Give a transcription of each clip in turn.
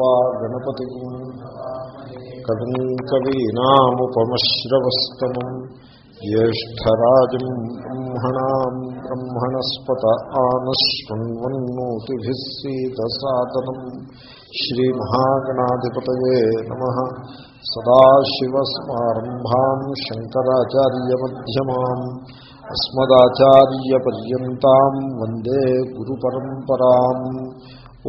వా గణపతి కవిం కవీనాముపమశ్రవస్తమం జ్యేష్టరాజం బ్రహ్మణా బ్రహ్మణస్పత ఆనశృణ్వన్నోతిభిస్సీతసాదనం శ్రీమహాగణాధిపత సదాశివసమారంభా శంకరాచార్యమ్యమా అస్మదాచార్యపర్యంతం వందే గురు పరంపరా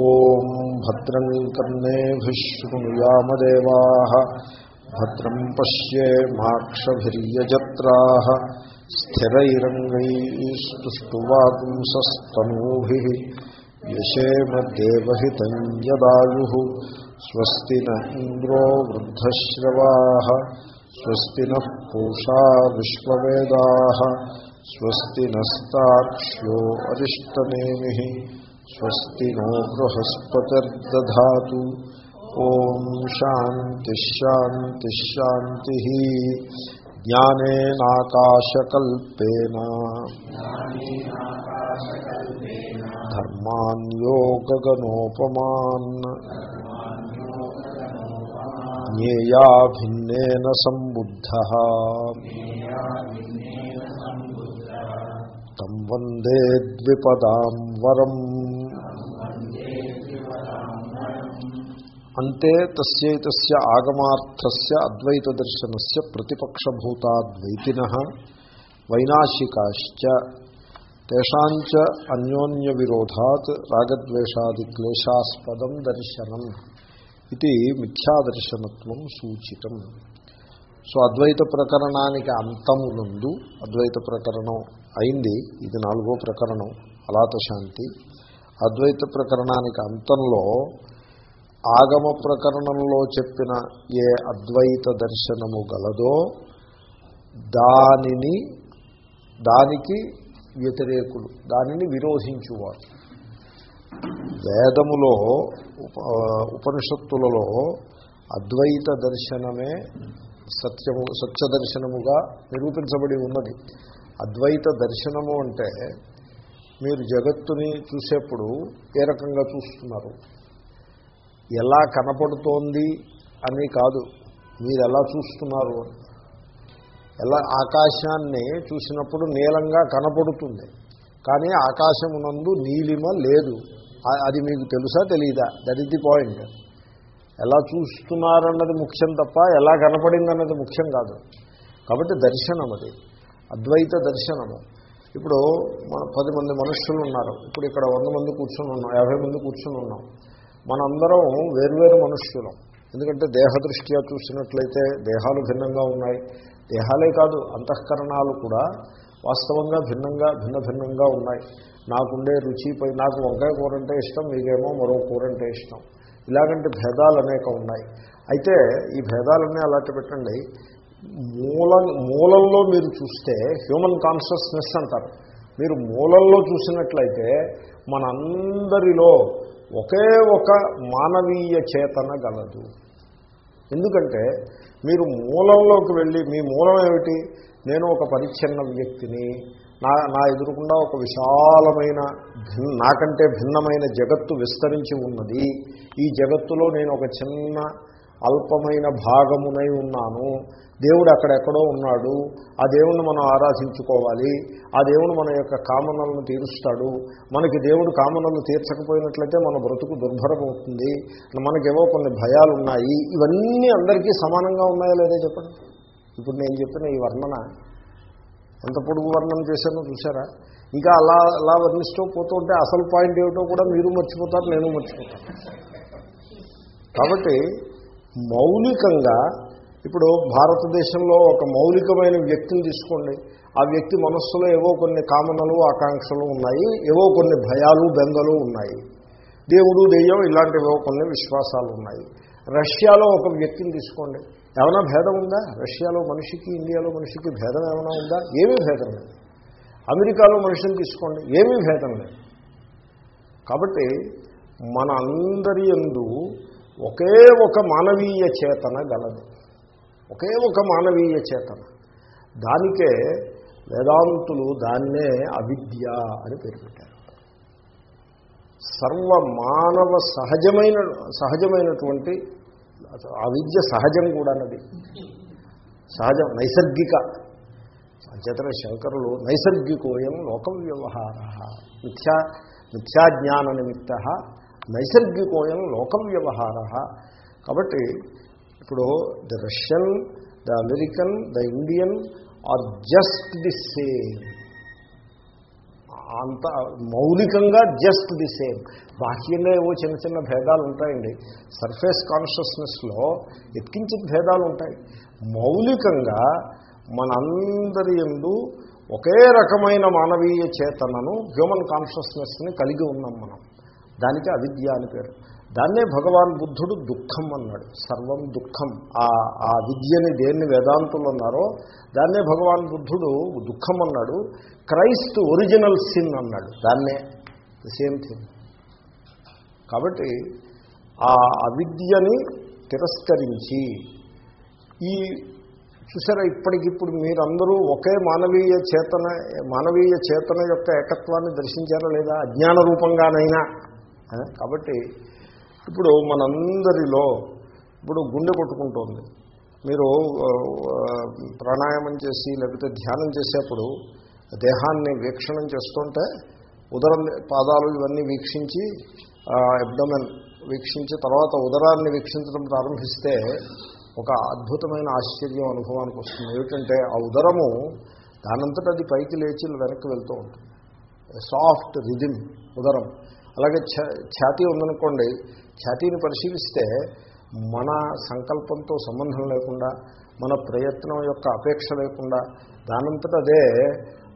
ॐ भद्रम् कर्णेभिः शृणुयामदेवाः भद्रम् पश्येमाक्षभिर्यजत्राः स्थिरैरङ्गैस्तुष्टुवापुंसस्तनूभिः यशेमदेवहितम् यदायुः स्वस्ति न इन्द्रो वृद्धश्रवाः स्वस्ति नः पूषा विश्ववेदाः स्वस्ति नस्ताक्ष्यो अरिष्टनेमिः स्वस्ति नो बृहस्पतिर्दधातु। ॐ शान्तिश्शान्तिश्शान्तिः ज्ञानेनाकाशकल्पेन धर्मान्योगगनोपमान् ज्ञेया भिन्नेन सम्बुद्धः। तं वंदे द्विपदां वरम्। అంతే తస్యైతస్య ఆగమార్థస్య అద్వైత దర్శనస్య ప్రతిపక్షభూతాద్వైతిన వైనాశికాశ్చ. తేషాంచ అన్యోన్య విరోధాత్ రాగద్వేషాది క్లేశాస్పదం దర్శనం ఇది మిథ్యాదర్శనత్వం సూచితం. సో అద్వైత ప్రకరణానికి అంతమునందు అద్వైత ప్రకరణం అయింది ఇది నాలుగో ప్రకరణం అలాత శాంతి అద్వైత ప్రకరణానికి అంతంలో ఆగమ ప్రకరణంలో చెప్పిన ఏ అద్వైత దర్శనము గలదో దానిని దానికి వ్యతిరేకులు దానిని విరోధించువారు. వేదములో ఉపనిషత్తులలో అద్వైత దర్శనమే సత్యము సత్యదర్శనముగా నిరూపించబడి ఉన్నది. అద్వైత దర్శనము అంటే మీరు జగత్తుని చూసేప్పుడు ఏ రకంగా చూస్తున్నారు? ఎలా కనపడుతోంది అని కాదు. మీరు ఎలా చూస్తున్నారు? ఎలా ఆకాశాన్ని చూసినప్పుడు నీలంగా కనపడుతుంది. కానీ ఆకాశమునందు నీలిమ లేదు. అది మీకు తెలుసా తెలియదా దట్ ఇస్ ది పాయింట్ ఎలా చూస్తున్నారన్నది ముఖ్యం తప్ప ఎలా కనపడిందన్నది ముఖ్యం కాదు. కాబట్టి దర్శనం అది. అద్వైత దర్శనము. ఇప్పుడు మన పది మంది మనుషులు ఉన్నారు. ఇప్పుడు ఇక్కడ వంద మంది కూర్చొని ఉన్నాం యాభై మంది కూర్చొని ఉన్నాం. మనందరం వేర్వేరు మనుష్యులం. ఎందుకంటే దేహదృష్ట్యా చూసినట్లయితే దేహాలు భిన్నంగా ఉన్నాయి. దేహాలే కాదు అంతఃకరణాలు కూడా వాస్తవంగా భిన్నంగా భిన్న భిన్నంగా ఉన్నాయి. నాకుండే రుచిపై నాకు వంకాయ కూర అంటే ఇష్టం మీకేమో మరో కూర అంటే ఇష్టం. ఇలాగంటే భేదాలు అనేక ఉన్నాయి. అయితే ఈ భేదాలన్నీ అలాంటి పెట్టండి. మూల మూలంలో మీరు చూస్తే హ్యూమన్ కాన్షియస్నెస్ అంటారు. మీరు మూలంలో చూసినట్లయితే మనందరిలో ఒకే ఒక మానవీయ చేతన గలదు. ఎందుకంటే మీరు మూలంలోకి వెళ్ళి మీ మూలం ఏమిటి? నేను ఒక పరిచ్ఛిన్న వ్యక్తిని నా నా ఎదురుకుండా ఒక విశాలమైన నాకంటే భిన్నమైన జగత్తు విస్తరించి ఉన్నది. ఈ జగత్తులో నేను ఒక చిన్న అల్పమైన భాగమునై ఉన్నాను. దేవుడు అక్కడెక్కడో ఉన్నాడు. ఆ దేవుణ్ణి మనం ఆరాధించుకోవాలి. ఆ దేవుడు మన యొక్క కామనలను తీరుస్తాడు. మనకి దేవుడు కామనలు తీర్చకపోయినట్లయితే మన బ్రతుకు దుర్భరమవుతుంది మనకేవో కొన్ని భయాలు ఉన్నాయి ఇవన్నీ అందరికీ సమానంగా ఉన్నాయా లేదా చెప్పండి? ఇప్పుడు నేను చెప్పిన ఈ వర్ణన ఎంత పొడుగు వర్ణన చేశానో చూసారా ఇంకా అలా అలా వర్ణిస్తూ పోతూ ఉంటే అసలు పాయింట్ ఏమిటో కూడా మీరు మర్చిపోతారు నేను మర్చిపోతాను. కాబట్టి మౌలికంగా ఇప్పుడు భారతదేశంలో ఒక మౌలికమైన వ్యక్తిని తీసుకోండి. ఆ వ్యక్తి మనస్సులో ఏవో కొన్ని కామనలు ఆకాంక్షలు ఉన్నాయి. ఏవో కొన్ని భయాలు బెంగలు ఉన్నాయి. దేవుడు దెయ్యం ఇలాంటివో కొన్ని విశ్వాసాలు ఉన్నాయి. రష్యాలో ఒక వ్యక్తిని తీసుకోండి. ఏమైనా భేదం ఉందా? రష్యాలో మనిషికి ఇండియాలో మనిషికి భేదం ఏమైనా ఉందా? ఏమీ భేదం లేదు. అమెరికాలో మనిషిని తీసుకోండి. ఏమీ భేదం లేదు. కాబట్టి మన అందరి ఎందు ఒకే ఒక మానవీయ చేతన గలదు. ఒకే ఒక మానవీయ చేతన. దానికే వేదాంతులు దాన్నే అవిద్య అని పేరు పెట్టారు. సర్వ మానవ సహజమైన సహజమైనటువంటి అవిద్య సహజం కూడా సహజం నైసర్గిక. అంచేతన శంకరులు నైసర్గికోయం లోక వ్యవహార మిథ్యా మిథ్యాజ్ఞాన నిమిత్త నైసర్గికోయం లోక వ్యవహార కాబట్టి ఇప్పుడు the Russian the American the Indian are just the same అంత మౌలికంగా జస్ట్ ది సేమ్ బాహ్యంగా ఏవో చిన్న చిన్న భేదాలు ఉంటాయండి. సర్ఫేస్ కాన్షియస్నెస్లో ఎత్కించిన భేదాలు ఉంటాయి. మౌలికంగా మనందరి ఎందు ఒకే రకమైన మానవీయ చేతనను హ్యూమన్ కాన్షియస్నెస్ని కలిగి ఉన్నాం మనం. దానికి అవిద్య అని పేరు. దాన్నే భగవాన్ బుద్ధుడు దుఃఖం అన్నాడు. సర్వం దుఃఖం. ఆ ఆ విద్యని దేన్ని వేదాంతులు అన్నారో దాన్నే భగవాన్ బుద్ధుడు దుఃఖం అన్నాడు. క్రైస్ట్ ఒరిజినల్ సిన్ అన్నాడు. దాన్నే సేమ్ థింగ్. కాబట్టి ఆ అవిద్యని తిరస్కరించి ఈ చూసారా ఇప్పటికిప్పుడు మీరందరూ ఒకే మానవీయ చేతన మానవీయ చేతన యొక్క ఏకత్వాన్ని దర్శించారా లేదా? అజ్ఞాన రూపంగానైనా. కాబట్టి ఇప్పుడు మనందరిలో ఇప్పుడు గుండె కొట్టుకుంటోంది. మీరు ప్రాణాయామం చేసి లేకపోతే ధ్యానం చేసేప్పుడు దేహాన్ని వీక్షణం చేస్తుంటే ఉదరం పాదాలు ఇవన్నీ వీక్షించి ఎబ్డమెన్ వీక్షించి తర్వాత ఉదరాన్ని వీక్షించడం ప్రారంభిస్తే ఒక అద్భుతమైన ఆశ్చర్యం అనుభవానికి వస్తుంది. ఏమిటంటే ఆ ఉదరము దానంతట అది పైకి లేచి వెనక్కి వెళ్తూ ఉంటుంది. సాఫ్ట్ రిధిమ్ ఉదరం. అలాగే ఛాతీ ఉందనుకోండి ఖ్యాతిని పరిశీలిస్తే మన సంకల్పంతో సంబంధం లేకుండా మన ప్రయత్నం యొక్క అపేక్ష లేకుండా దానంతట అదే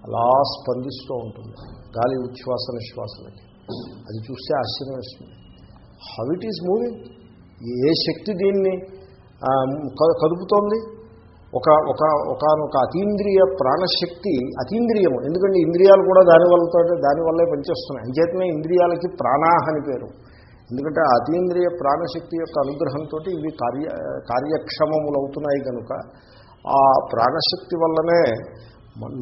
అలా స్పందిస్తూ ఉంటుంది. గాలి ఉచ్ఛ్వాస నిశ్వాసలకి. అది చూస్తే ఆశ్చర్యం వస్తుంది. హౌ ఇట్ ఈజ్ మూవింగ్ ఏ శక్తి దీన్ని కదుపుతోంది? ఒక ఒక ఒకనొక అతీంద్రియ ప్రాణశక్తి అతీంద్రియము. ఎందుకంటే ఇంద్రియాలు కూడా దానివల్లతో దానివల్లే పనిచేస్తున్నాయి. అంచేతనే ఇంద్రియాలకి ప్రాణాహ అని పేరు. ఎందుకంటే అతీంద్రియ ప్రాణశక్తి యొక్క అనుగ్రహంతో ఇవి కార్య కార్యక్షమములు అవుతున్నాయి కనుక ఆ ప్రాణశక్తి వల్లనే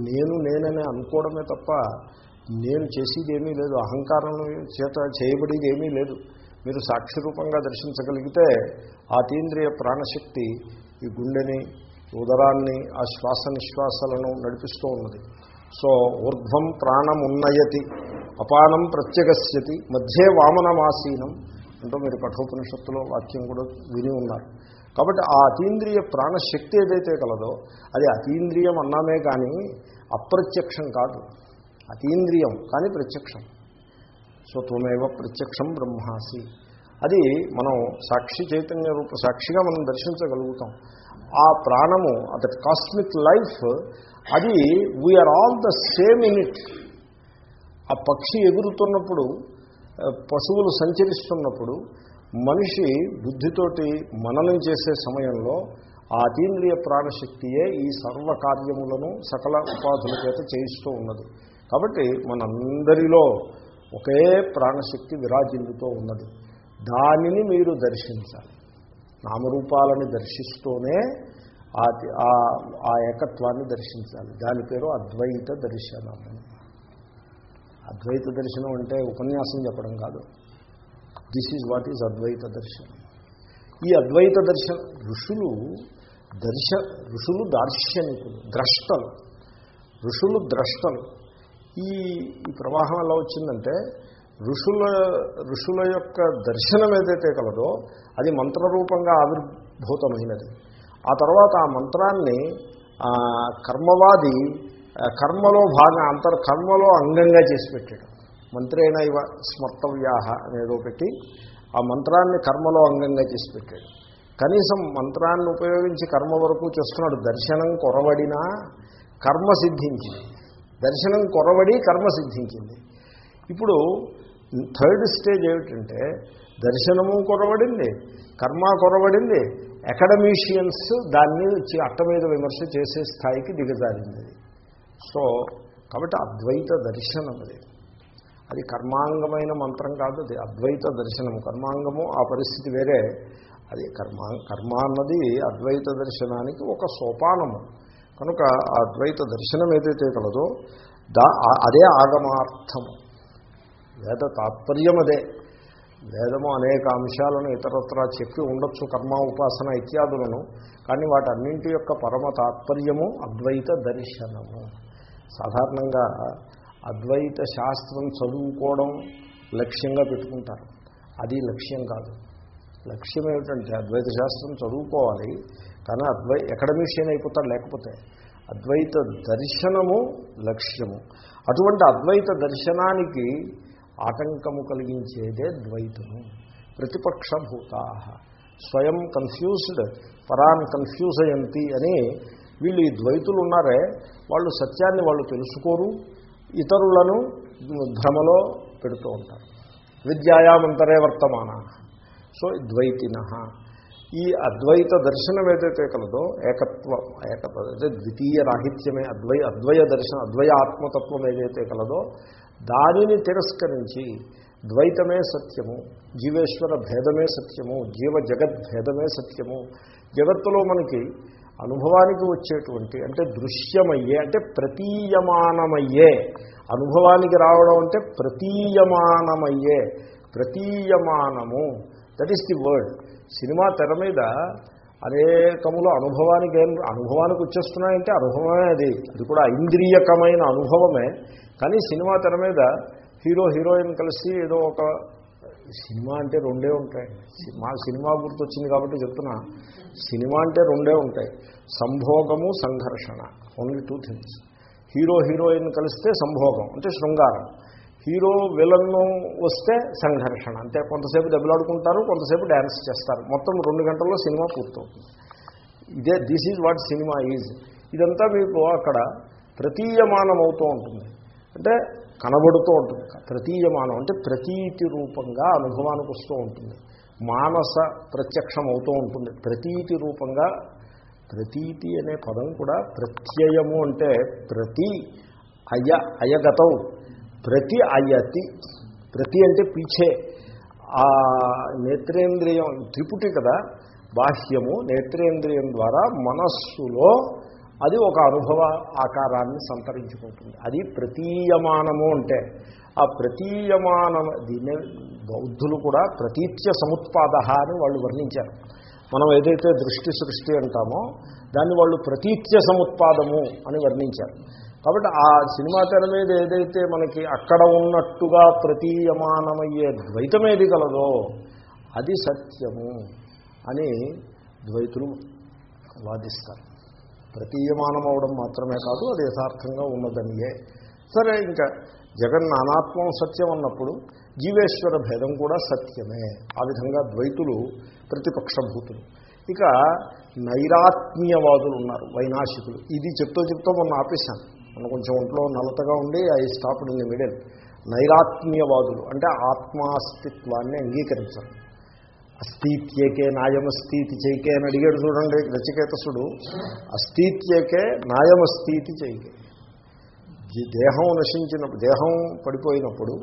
నేను నేననే అనుకోవడమే తప్ప నేను చేసేది ఏమీ లేదు. అహంకారం చేత చేయబడేది ఏమీ లేదు. మీరు సాక్షిరూపంగా దర్శించగలిగితే ఆ తీంద్రియ ప్రాణశక్తి ఈ గుండెని ఉదరాన్ని ఆ శ్వాస నిశ్వాసాలను నడిపిస్తూ ఉన్నది. సో ఊర్ధ్వం ప్రాణమున్నయతి. అపానం ప్రత్యగస్యతి మధ్యే వామనమాసీనం అంటూ మీరు కఠోపనిషత్తులో వాక్యం కూడా విని ఉన్నారు. కాబట్టి ఆ అతీంద్రియ ప్రాణశక్తి ఏదైతే కలదో అది అతీంద్రియం అన్నామే కానీ అప్రత్యక్షం కాదు. అతీంద్రియం కానీ ప్రత్యక్షం. సో త్వమేవ ప్రత్యక్షం బ్రహ్మాసి. అది మనం సాక్షి చైతన్య రూప సాక్షిగా మనం దర్శించగలుగుతాం. ఆ ప్రాణము దట్ కాస్మిక్ లైఫ్ అది we are all the same in it ఆ పక్షి ఎగురుతున్నప్పుడు పశువులు సంచరిస్తున్నప్పుడు మనిషి బుద్ధితోటి మననం చేసే సమయంలో ఆ అతీంద్రియ ప్రాణశక్తియే ఈ సర్వకార్యములను సకల ఉపాధుల చేత చేయిస్తూ ఉన్నది. కాబట్టి మనందరిలో ఒకే ప్రాణశక్తి విరాజిల్లుతో ఉన్నది. దానిని మీరు దర్శించాలి. నామరూపాలని దర్శిస్తూనే ఆ ఏకత్వాన్ని దర్శించాలి. దాని పేరు అద్వైత దర్శనము. అద్వైత దర్శనం అంటే ఉపన్యాసం చెప్పడం కాదు. This is what is Advaita దర్శనం. ఈ అద్వైత దర్శన ఋషులు దర్శ ఋషులు దార్శనికులు ద్రష్టలు. ఋషులు ద్రష్టలు. ఈ ఈ ప్రవాహం ఎలా వచ్చిందంటే ఋషుల ఋషుల యొక్క దర్శనం ఏదైతే కలదో అది మంత్రరూపంగా ఆవిర్భూతమైనది. ఆ తర్వాత ఆ మంత్రాన్ని కర్మవాది కర్మలో భాగం అంతర్ కర్మలో అంగంగా చేసి పెట్టాడు. మంత్రేణ ఇవ స్మర్తవ్యాహ అనేదో పెట్టి ఆ మంత్రాన్ని కర్మలో అంగంగా చేసి పెట్టాడు. కనీసం మంత్రాన్ని ఉపయోగించి కర్మ వరకు చేస్తున్నాడు. దర్శనం కొరవడినా కర్మ సిద్ధించింది. దర్శనం కొరవడి కర్మ సిద్ధించింది. ఇప్పుడు థర్డ్ స్టేజ్ ఏమిటంటే దర్శనము కొరవడింది కర్మ కొరవడింది అకాడమీషియన్స్ దాన్ని అట్ట మీద విమర్శ చేసే స్థాయికి దిగజారింది. సో కాబట్టి అద్వైత దర్శనం అది. అది కర్మాంగమైన మంత్రం కాదు అది అద్వైత దర్శనము కర్మాంగము ఆ పరిస్థితి వేరే. అది కర్మా కర్మ అన్నది అద్వైత దర్శనానికి ఒక సోపానము. కనుక ఆ అద్వైత దర్శనం ఏదైతే కలదో దా అదే ఆగమార్థము. వేద తాత్పర్యం అదే. వేదము అనేక అంశాలను ఇతరత్రా చెప్పి ఉండొచ్చు కర్మ ఉపాసన ఇత్యాదులను. కానీ వాటన్నింటి యొక్క పరమ తాత్పర్యము అద్వైత దర్శనము. సాధారణంగా అద్వైత శాస్త్రం చదువుకోవడం లక్ష్యంగా పెట్టుకుంటారు. అది లక్ష్యం కాదు. లక్ష్యం ఏమిటంటే అద్వైత శాస్త్రం చదువుకోవాలి కానీ అద్వై అకాడమిషియన్ అయిపోతారు లేకపోతే. అద్వైత దర్శనము లక్ష్యము. అటువంటి అద్వైత దర్శనానికి ఆటంకము కలిగించేదే ద్వైతము. ప్రతిపక్షభూతా. స్వయం కన్ఫ్యూజ్డ్ పరాన్ కన్ఫ్యూజయంతి అని వీళ్ళు ఈ ద్వైతులు ఉన్నారే వాళ్ళు సత్యాన్ని వాళ్ళు తెలుసుకోరు ఇతరులను భ్రమలో పెడుతూ ఉంటారు. విద్యాయామంతరే వర్తమాన. సో ద్వైతిన. ఈ అద్వైత దర్శనం ఏదైతే కలదో ఏకత్వం ఏకత్వ అంటే ద్వితీయ రాహిత్యమే అద్వై అద్వయ దర్శనం అద్వయ ఆత్మతత్వం ఏదైతే కలదో దానిని తిరస్కరించి ద్వైతమే సత్యము జీవేశ్వర భేదమే సత్యము జీవ జగద్భేదమే సత్యము. జగత్తులో మనకి అనుభవానికి వచ్చేటువంటి అంటే దృశ్యమయ్యే అంటే ప్రతీయమానమయ్యే. అనుభవానికి రావడం అంటే ప్రతీయమానమయ్యే ప్రతీయమానము. That is the word cinema తెర మీద అనేకములు అనుభవానికి ఏం అనుభవానికి వచ్చేస్తున్నాయంటే అనుభవమే అది. అది కూడా ఇంద్రియకమైన అనుభవమే. కానీ సినిమా తెర మీద హీరో హీరోయిన్ కలిసి ఏదో ఒక సినిమా అంటే రెండే ఉంటాయి. మా సినిమా గుర్తొచ్చింది కాబట్టి చెప్తున్నా. సినిమా అంటే రెండే ఉంటాయి. సంభోగము సంఘర్షణ. Only two things hero heroine కలిస్తే సంభోగం అంటే శృంగారం. హీరో విలన్ను వస్తే సంఘర్షణ. అంటే కొంతసేపు దెబ్బలాడుకుంటారు కొంతసేపు డ్యాన్స్ చేస్తారు. మొత్తం రెండు గంటల్లో సినిమా పూర్తవుతుంది. ఇదే this is what cinema is ఇదంతా మీకు అక్కడ ప్రతీయమానం అవుతూ ఉంటుంది. అంటే కనబడుతూ ఉంటుంది. ప్రతీయమానం అంటే ప్రతీతి రూపంగా అనుభవానికి వస్తూ ఉంటుంది. మానస ప్రత్యక్షం అవుతూ ఉంటుంది. ప్రతీతి రూపంగా ప్రతీతి అనే పదం కూడా ప్రత్యయము అంటే ప్రతి అయ అయగతం. ప్రతి అయతి ప్రతి అంటే పీచే ఆ నేత్రేంద్రియం త్రిపుటి కదా బాహ్యము నేత్రేంద్రియం ద్వారా మనస్సులో అది ఒక అనుభవ ఆకారాన్ని సంతరించుకుంటుంది. అది ప్రతీయమానము అంటే ఆ ప్రతీయమాన దీన్ని బౌద్ధులు కూడా ప్రతీత్య సముత్పాద అని వాళ్ళు వర్ణించారు. మనం ఏదైతే దృష్టి సృష్టి అంటామో దాన్ని వాళ్ళు ప్రతీత్య సముత్పాదము అని వర్ణించారు. కాబట్టి ఆ సినిమా తెర మీద ఏదైతే మనకి అక్కడ ఉన్నట్టుగా ప్రతీయమానమయ్యే ద్వైతం ఏది కలదో అది సత్యము అని ద్వైతులు వాదిస్తారు. ప్రతీయమానం అవడం మాత్రమే కాదు అది యథార్థంగా ఉన్నదనియే. సరే ఇంకా జగన్ అనాత్మం సత్యం అన్నప్పుడు జీవేశ్వర భేదం కూడా సత్యమే. ఆ విధంగా ద్వైతులు ప్రతిపక్షభూతులు. ఇక నైరాత్మ్యవాదులు ఉన్నారు వైనాశికులు. ఇది చెప్తూ చెప్తూ మొన్న ఆపేశాను. మన కొంచెం ఒంట్లో నలతగా ఉండి I stop in the middle. నైరాత్మ్యవాదులు అంటే ఆత్మాస్తిత్వాన్ని అంగీకరించరు. అస్థిత్యకే నాయమస్థితి చైకే అని అడిగాడు చూడండి నచికేతసుడు అస్థిత్యకే నాయమస్థితి చైకే దేహం నశించిన దేహం పడిపోయినప్పుడు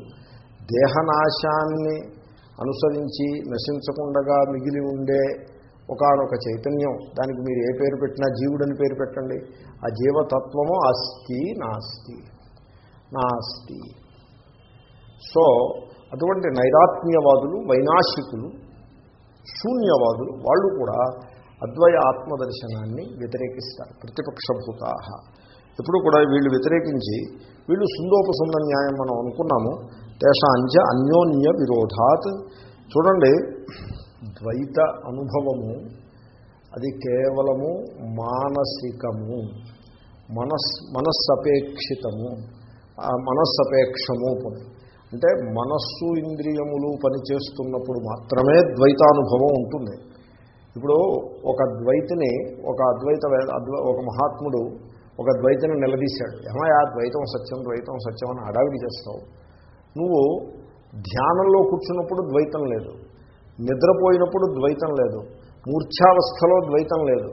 దేహనాశాన్ని అనుసరించి నశించకుండా మిగిలి ఉండే ఒకనొక చైతన్యం. దానికి మీరు ఏ పేరు పెట్టినా జీవుడని పేరు పెట్టండి. ఆ జీవతత్వము అస్థి నాస్తి. నాస్తి. సో అటువంటి నైరాత్మ్యవాదులు వైనాశికులు శూన్యవాదులు వాళ్ళు కూడా అద్వయ ఆత్మదర్శనాన్ని వ్యతిరేకిస్తారు. ప్రతిపక్షభూతా. ఎప్పుడు కూడా వీళ్ళు వ్యతిరేకించి వీళ్ళు సుందోపసుంద న్యాయం మనం అనుకున్నాము. దేశాంచ అన్యోన్య విరోధాత్. చూడండి ద్వైత అనుభవము అది కేవలము మానసికము మనస్ మనస్సపేక్షితము మనస్సపేక్షము. అంటే మనస్సు ఇంద్రియములు పనిచేస్తున్నప్పుడు మాత్రమే ద్వైతానుభవం ఉంటుంది. ఇప్పుడు ఒక ద్వైతిని ఒక అద్వైత ఒక మహాత్ముడు ఒక ద్వైతిని నిలదీశాడు. ఏమయ్యా ద్వైతం సత్యం ద్వైతం సత్యం అని అడవి చేస్తావు. నువ్వు ధ్యానంలో కూర్చున్నప్పుడు ద్వైతం లేదు. నిద్రపోయినప్పుడు ద్వైతం లేదు. మూర్ఛావస్థలో ద్వైతం లేదు.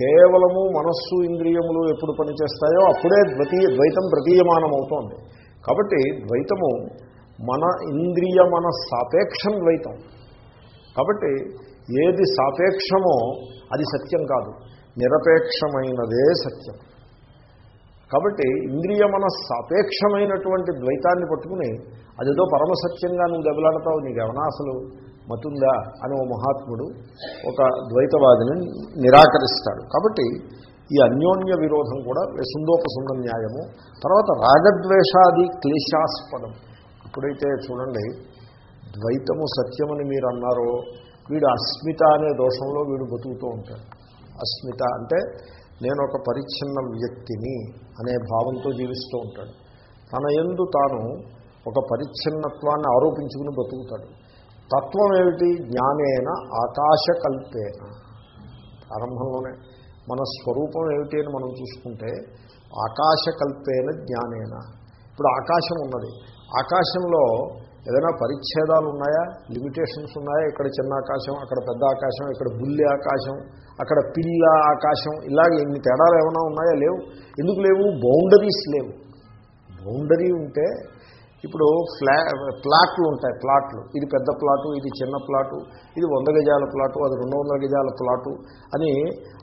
కేవలము మనస్సు ఇంద్రియములు ఎప్పుడు పనిచేస్తాయో అప్పుడే ద్వతీ ద్వైతం ప్రతీయమానం అవుతోంది కాబట్టి ద్వైతము మన ఇంద్రియ మన సాపేక్షం ద్వైతం. కాబట్టి ఏది సాపేక్షమో అది సత్యం కాదు. నిరపేక్షమైనదే సత్యం. కాబట్టి ఇంద్రియ మన సాపేక్షమైనటువంటి ద్వైతాన్ని పట్టుకుని అదేదో పరమసత్యంగా నువ్వు దెబ్బలాడతావు నీకేమన్నా అసలు మతుందా అని ఓ మహాత్ముడు ఒక ద్వైతవాదిని నిరాకరిస్తాడు. కాబట్టి ఈ అన్యోన్య విరోధం కూడా వ్యసందోపసంద న్యాయము. తర్వాత రాగద్వేషాది క్లేశాస్పదం. ఇప్పుడైతే చూడండి ద్వైతము సత్యమని మీరు అన్నారో వీడు అస్మిత అనే దోషంలో వీడు బతుకుతూ ఉంటాడు. అస్మిత అంటే నేను ఒక పరిచ్ఛిన్న వ్యక్తిని అనే భావంతో జీవిస్తూ ఉంటాడు. తన ఎందు తాను ఒక పరిచ్ఛిన్నత్వాన్ని ఆరోపించుకుని బతుకుతాడు. తత్వం ఏమిటి జ్ఞానేన ఆకాశకల్పేన. ప్రారంభంలోనే. మన స్వరూపం ఏమిటి అని మనం చూసుకుంటే ఆకాశకల్పేన జ్ఞానేన. ఇప్పుడు ఆకాశం ఉన్నది. ఆకాశంలో ఏదైనా పరిచ్ఛేదాలు ఉన్నాయా? లిమిటేషన్స్ ఉన్నాయా? ఇక్కడ చిన్న ఆకాశం అక్కడ పెద్ద ఆకాశం ఇక్కడ బుల్లి ఆకాశం అక్కడ పిల్ల ఆకాశం ఇలాగ ఎన్ని తేడాలు ఏమైనా ఉన్నాయా? లేవు. ఎందుకు లేవు? బౌండరీస్ లేవు. బౌండరీ ఉంటే ఇప్పుడు ఫ్లా ప్లాట్లు ఉంటాయి ప్లాట్లు. ఇది పెద్ద ప్లాటు ఇది చిన్న ప్లాటు ఇది వంద గజాల ప్లాటు అది రెండు వందల గజాల ప్లాటు అని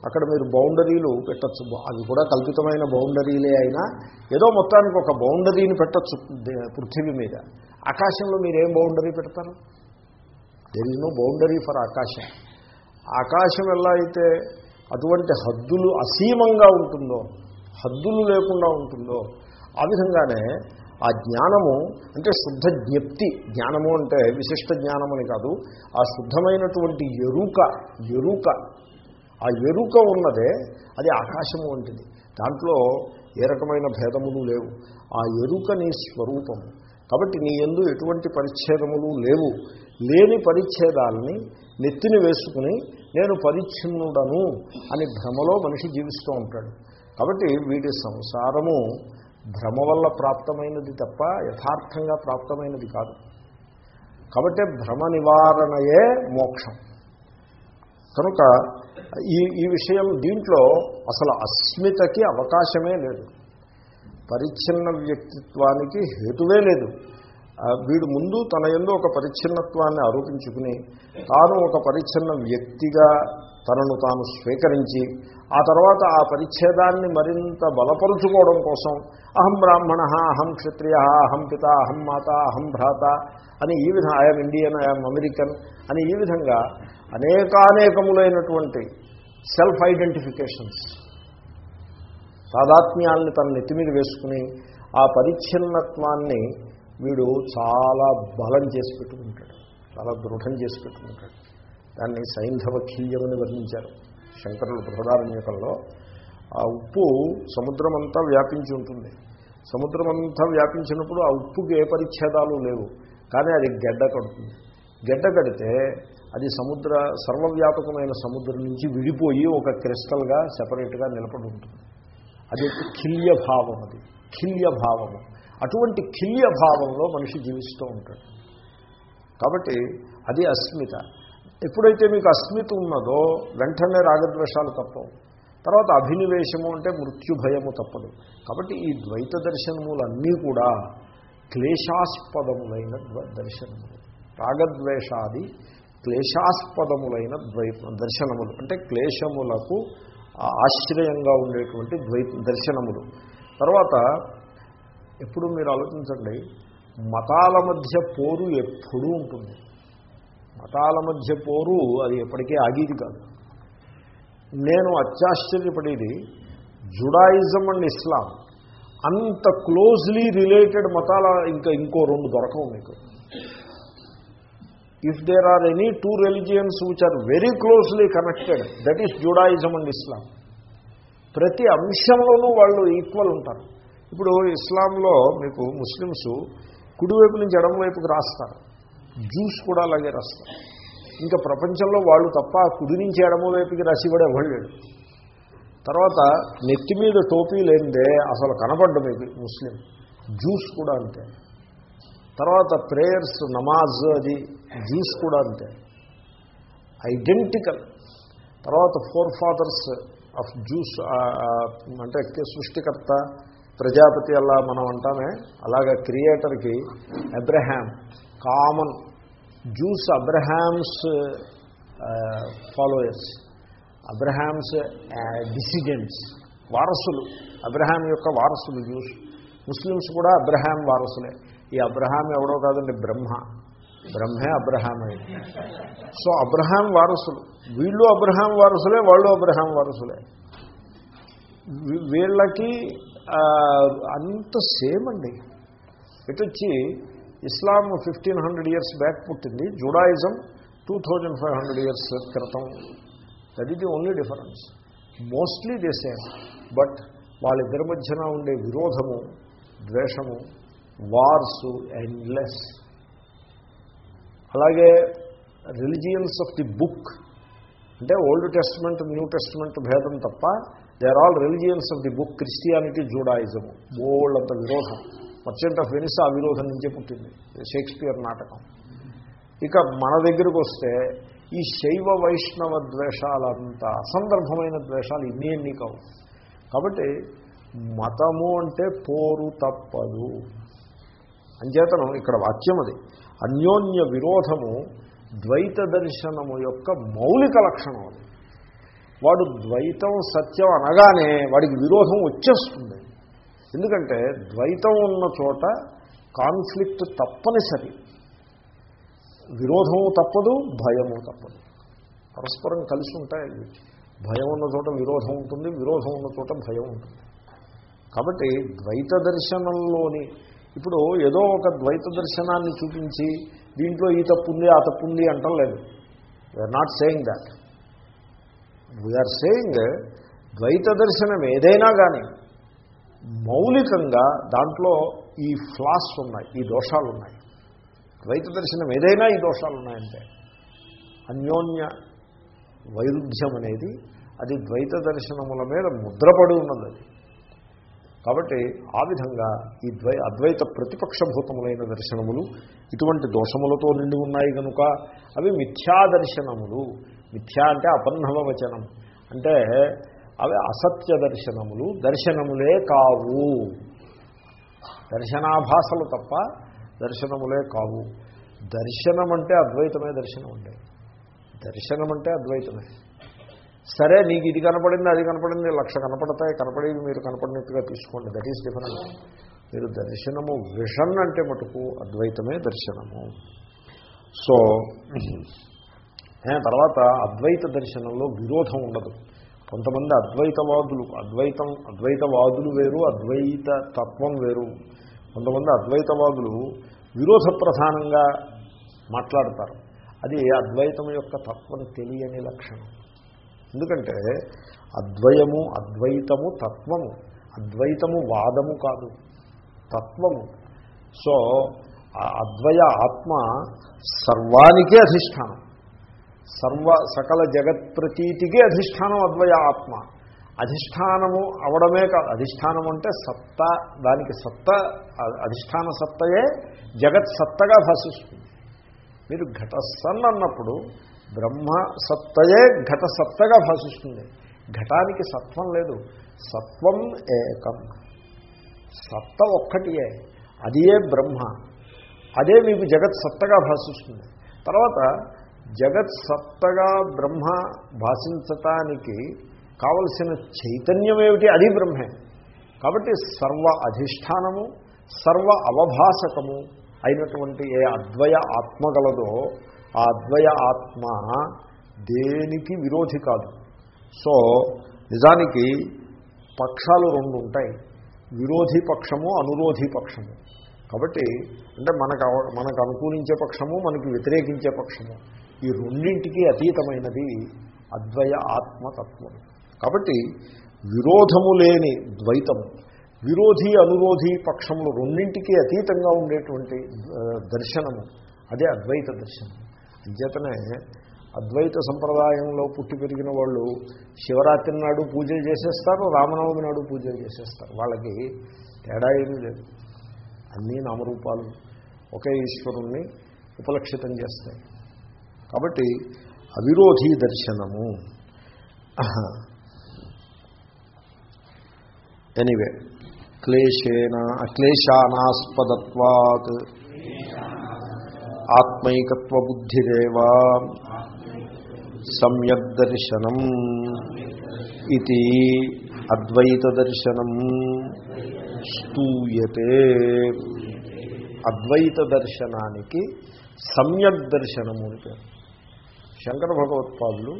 అక్కడ మీరు బౌండరీలు పెట్టచ్చు. అది కూడా కల్పితమైన బౌండరీలే అయినా ఏదో మొత్తానికి ఒక బౌండరీని పెట్టచ్చు పృథివీ మీద. ఆకాశంలో మీరు ఏం బౌండరీ పెడతారు? There is no boundary for ఆకాశం. ఆకాశం ఎలా అయితే అటువంటి హద్దులు అసీమంగా ఉంటుందో హద్దులు లేకుండా ఉంటుందో ఆ విధంగానే ఆ జ్ఞానము అంటే శుద్ధ జ్ఞప్తి. జ్ఞానము అంటే విశిష్ట జ్ఞానం కాదు. ఆ శుద్ధమైనటువంటి ఎరుక ఎరుక. ఆ ఎరుక ఉన్నదే అది ఆకాశము వంటిది. దాంట్లో ఏ రకమైన భేదములు లేవు. ఆ ఎరుక నీ స్వరూపము. కాబట్టి నీ ఎందు ఎటువంటి పరిచ్ఛేదములు లేవు. లేని పరిచ్ఛేదాలని నెత్తిని వేసుకుని నేను పరిచ్ఛిన్నుడను అని భ్రమలో మనిషి జీవిస్తూ ఉంటాడు. కాబట్టి వీడి సంసారము భ్రమ వల్ల ప్రాప్తమైనది తప్ప యథార్థంగా ప్రాప్తమైనది కాదు. కాబట్టి భ్రమ నివారణయే మోక్షం. కనుక ఈ ఈ విషయం దీంట్లో అసలు అస్మితకి అవకాశమే లేదు. పరిచ్ఛిన్న వ్యక్తిత్వానికి హేతువే లేదు. వీడు ముందు తన ఎందు ఒక పరిచ్ఛిన్నత్వాన్ని ఆరోపించుకుని తాను ఒక పరిచ్ఛిన్న వ్యక్తిగా తనను తాను స్వీకరించి ఆ తర్వాత ఆ పరిచ్ఛేదాన్ని మరింత బలపరుచుకోవడం కోసం అహం బ్రాహ్మణ అహం క్షత్రియ అహం పిత అహం మాత అహం భ్రాత అని ఈ విధంగా ఐఎమ్ ఇండియన్ ఐఎమ్ అమెరికన్ అని ఈ విధంగా అనేకానేకములైనటువంటి సెల్ఫ్ ఐడెంటిఫికేషన్స్ తాదాత్మ్యాల్ని తన నెత్తి మీద వేసుకుని ఆ పరిచ్ఛిన్నత్వాన్ని వీడు చాలా బలం చేసి పెట్టుకుంటాడు చాలా దృఢం చేసి పెట్టుకుంటాడు. దాన్ని సైంధవ ఖీయమని వర్ణించారు. శంకరులు బృహదారణ్యకంలో ఆ ఉప్పు సముద్రమంతా వ్యాపించి ఉంటుంది. సముద్రమంతా వ్యాపించినప్పుడు ఆ ఉప్పుకి ఏ పరిచ్ఛేదాలు లేవు. కానీ అది గడ్డ కడుతుంది. గడ్డ కడితే అది సముద్ర సర్వవ్యాపకమైన సముద్రం నుంచి విడిపోయి ఒక క్రిస్టల్గా సెపరేట్గా నిలబడి ఉంటుంది. అది ఖిల్య భావం అది. ఖిల్య భావము. అటువంటి ఖిల్య భావంలో మనిషి జీవిస్తూ ఉంటాడు. కాబట్టి అది అస్మిత. ఎప్పుడైతే మీకు అస్మిత ఉన్నదో వెంటనే రాగద్వేషాలు తప్పవు. తర్వాత అభినివేశము అంటే మృత్యు భయము తప్పదు. కాబట్టి ఈ ద్వైత దర్శనములన్నీ కూడా క్లేశాస్పదములైన దర్శనములు. రాగద్వేషాది క్లేశాస్పదములైన ద్వై దర్శనములు. అంటే క్లేశములకు ఆశ్రయంగా ఉండేటువంటి ద్వై దర్శనములు. తర్వాత ఎప్పుడు మీరు ఆలోచించండి మతాల మధ్య పోరు ఎప్పుడూ ఉంటుంది. మతాల మధ్య పోరు అది ఎప్పటికీ ఆగేది కాదు. నేను అత్యాశ్చర్యపడేది జుడాయిజం అండ్ ఇస్లాం. అంత క్లోజ్లీ రిలేటెడ్ మతాల ఇంకా ఇంకో రెండు దొరకవు మీకు. If there are any two religions which are very closely connected that is Judaism and Islam ప్రతి అంశంలోనూ వాళ్ళు ఈక్వల్ ఉంటారు. ఇప్పుడు ఇస్లాంలో మీకు ముస్లిమ్స్ కుడివైపు నుంచి ఎడమవైపుకి రాస్తారు. జ్యూస్ కూడా అలాగే రాస్తారు. ఇంకా ప్రపంచంలో వాళ్ళు తప్ప కుడి నుంచి ఎడమ వైపుకి కూడా ఇవ్వలేడు తర్వాత నెత్తి మీద టోపీ లేనిదే అసలు కనపడ్డం మీకు ముస్లిం. జ్యూస్ కూడా అంతే. తర్వాత ప్రేయర్స్ నమాజ్ అది జ్యూస్ కూడా అంతే. ఐడెంటికల్. తర్వాత ఫోర్ ఫాదర్స్ ఆఫ్ జ్యూస్ అంటే సృష్టికర్త ప్రజాపతి అలా మనం అంటామే. అలాగా క్రియేటర్కి Abraham. Common Jews Abraham's followers Abraham's descendants వారసులు అబ్రహాం యొక్క వారసులు జ్యూస్ ముస్లిమ్స్ కూడా అబ్రహాం వారసులే. ఈ అబ్రహాం ఎవడో కాదండి బ్రహ్మ. బ్రహ్మే అబ్రహాం అయింది సో అబ్రహాం వారసులు. వీళ్ళు అబ్రహాం వారసులే వాళ్ళు అబ్రహాం వారసులే. వీళ్ళకి అంత సేమ్ అండి. ఇటు వచ్చి Islam fifteen hundred years back పుట్టింది Judaism two thousand five hundred years క్రితం that is the only difference mostly they same but వాళ్ళిద్దరి మధ్యన ఉండే విరోధము ద్వేషము వార్స్ ఎండ్లెస్ అలాగే రిలిజియన్స్ ఆఫ్ ది బుక్ అంటే ఓల్డ్ టెస్ట్మెంట్ న్యూ టెస్ట్మెంట్ భేదం తప్ప they are all religions of the book Christianity Judaism బోల్డ్ అంత విరోధం మర్చెంట్ ఆఫ్ వెనిస్ ఆ విరోధం నుంచే పుట్టింది. షేక్స్పియర్ నాటకం. ఇక మన దగ్గరకు వస్తే ఈ శైవ వైష్ణవ ద్వేషాలంతా అసందర్భమైన ద్వేషాలు ఇన్ని ఎన్ని కావు. కాబట్టి మతము అంటే పోరు తప్పదు. అంచేతనం ఇక్కడ వాక్యం అది. అన్యోన్య విరోధము ద్వైత దర్శనము యొక్క మౌలిక లక్షణం అది. వాడు ద్వైతం సత్యం అనగానే వాడికి విరోధం వచ్చేస్తుంది. ఎందుకంటే ద్వైతం ఉన్న చోట కాన్ఫ్లిక్ట్ తప్పనిసరి. విరోధము తప్పదు భయము తప్పదు. పరస్పరం కలిసి ఉంటాయి భయం ఉన్న చోట విరోధం ఉంటుంది విరోధం ఉన్న చోట భయం ఉంటుంది. కాబట్టి ద్వైత దర్శనంలోని ఇప్పుడు ఏదో ఒక ద్వైత దర్శనాన్ని చూపించి దీంట్లో ఈ తప్పు ఉంది ఆ తప్పు ఉంది అంటలేదు we are not saying that we are saying ద్వైత దర్శనం ఏదైనా కానీ మౌలికంగా దాంట్లో ఈ ఫ్లాస్ ఉన్నాయి ఈ దోషాలు ఉన్నాయి ద్వైత దర్శనం ఏదైనా ఈ దోషాలు ఉన్నాయంటే అన్యోన్య వైరుధ్యం అనేది అది ద్వైత దర్శనముల మీద ముద్రపడి ఉన్నది అది. కాబట్టి ఆ విధంగా ఈ ద్వై అద్వైత ప్రతిపక్షభూతములైన దర్శనములు ఇటువంటి దోషములతో నిండి ఉన్నాయి కనుక అవి మిథ్యా దర్శనములు మిథ్యా అంటే అపన్నవ వచనం అంటే అవి అసత్య దర్శనములు దర్శనములే కావు. దర్శనాభాసలు తప్ప దర్శనములే కావు. దర్శనం అంటే అద్వైతమే దర్శనం అంటే దర్శనం అంటే అద్వైతమే. సరే నీకు ఇది కనపడింది అది కనపడింది లక్ష కనపడతాయి కనపడేవి మీరు కనపడినట్టుగా తీసుకోండి. దట్ ఈస్ డిఫరెంట్ మీరు దర్శనము విషన్ అంటే మటుకు అద్వైతమే దర్శనము. సో తర్వాత అద్వైత దర్శనంలో విరోధం ఉండదు. కొంతమంది అద్వైతవాదులు అద్వైతం అద్వైతవాదులు వేరు అద్వైత తత్వం వేరు. కొంతమంది అద్వైతవాదులు విరోధ ప్రధానంగా మాట్లాడతారు. అది అద్వైతం యొక్క తత్వం తెలియని లక్షణం. ఎందుకంటే అద్వయము అద్వైతము తత్వము అద్వైతము వాదము కాదు తత్వము. సో అద్వయ ఆత్మ సర్వానికే అధిష్టానం. సర్వ సకల జగత్ ప్రతీతికి అధిష్టానం అద్వయ ఆత్మ. అధిష్టానము అవడమే కాదు అధిష్టానం అంటే సత్త దానికి సత్త అధిష్టాన సత్తయే జగత్ సత్తగా భాషిస్తుంది. మీరు ఘటసన్ అన్నప్పుడు బ్రహ్మ సత్తయే ఘట సత్తగా భాషిస్తుంది. ఘటానికి సత్వం లేదు. సత్వం ఏకం. సత్త ఒక్కటియే. అదియే బ్రహ్మ. అదే మీకు జగత్ సత్తగా భాషిస్తుంది. తర్వాత జగత్ సత్తగా బ్రహ్మ భాషించటానికి కావలసిన చైతన్యం ఏమిటి అది బ్రహ్మే. కాబట్టి సర్వ అధిష్టానము సర్వ అవభాసకము అయినటువంటి ఏ అద్వయ ఆత్మ గలదో ఆ అద్వయ ఆత్మ దేనికి విరోధి కాదు. సో నిజానికి పక్షాలు రెండు ఉంటాయి. విరోధి పక్షము అనురోధి పక్షము. కాబట్టి అంటే మనకు అవ- మనకు అనుకూలించే పక్షము మనకి వ్యతిరేకించే పక్షము. ఈ రెండింటికి అతీతమైనది అద్వయ ఆత్మతత్వం. కాబట్టి విరోధము లేని ద్వైతము విరోధి అనురోధి పక్షములు రెండింటికి అతీతంగా ఉండేటువంటి దర్శనము అదే అద్వైత దర్శనం. అంచేతనే అద్వైత సంప్రదాయంలో పుట్టి పెరిగిన వాళ్ళు శివరాత్రి నాడు పూజలు చేసేస్తారు రామనవమి నాడు పూజలు చేసేస్తారు. వాళ్ళకి తేడా ఏమీ లేదు. అన్నీ నామరూపాలు ఒకే ఈశ్వరుణ్ణి ఉపలక్షితం చేస్తాయి. కాబట్టి అవిరోధి దర్శనము. ఎనివే క్లేశేన అక్లేశానాస్పదత్వాత్ ఆత్మైకత్వబుద్ధిరేవా. సమ్యక్ దర్శనం ఇది అద్వైతదర్శనం స్తూయతే. అద్వైత దర్శనానికి సమ్యక్ దర్శనము అని పేరు. శంకర భగవత్పాదులు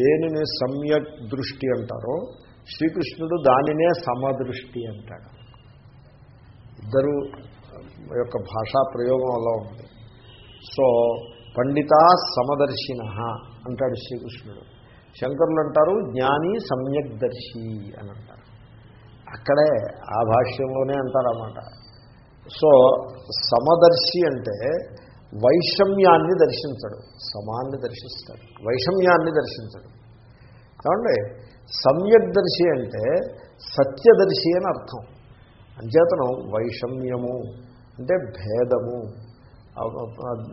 దేనిని సమ్యక్ దృష్టి అంటారో శ్రీకృష్ణుడు దానినే సమదృష్టి అంటాడు. ఇద్దరు యొక్క భాషా ప్రయోగం అలా ఉంది. సో పండిత సమదర్శిన అంటాడు శ్రీకృష్ణుడు. శంకరులు అంటారు జ్ఞాని సమ్యక్దర్శి అని అంటారు. అక్కడే ఆ భాష్యంలోనే అంటారన్నమాట. సో సమదర్శి అంటే వైషమ్యాన్ని దర్శించడు. సమాన్ని దర్శిస్తాడు. వైషమ్యాన్ని దర్శించడు. ఏమండి? సమ్యక్దర్శి అంటే సత్యదర్శి అని అర్థం. అంచేతనం వైషమ్యము అంటే భేదము.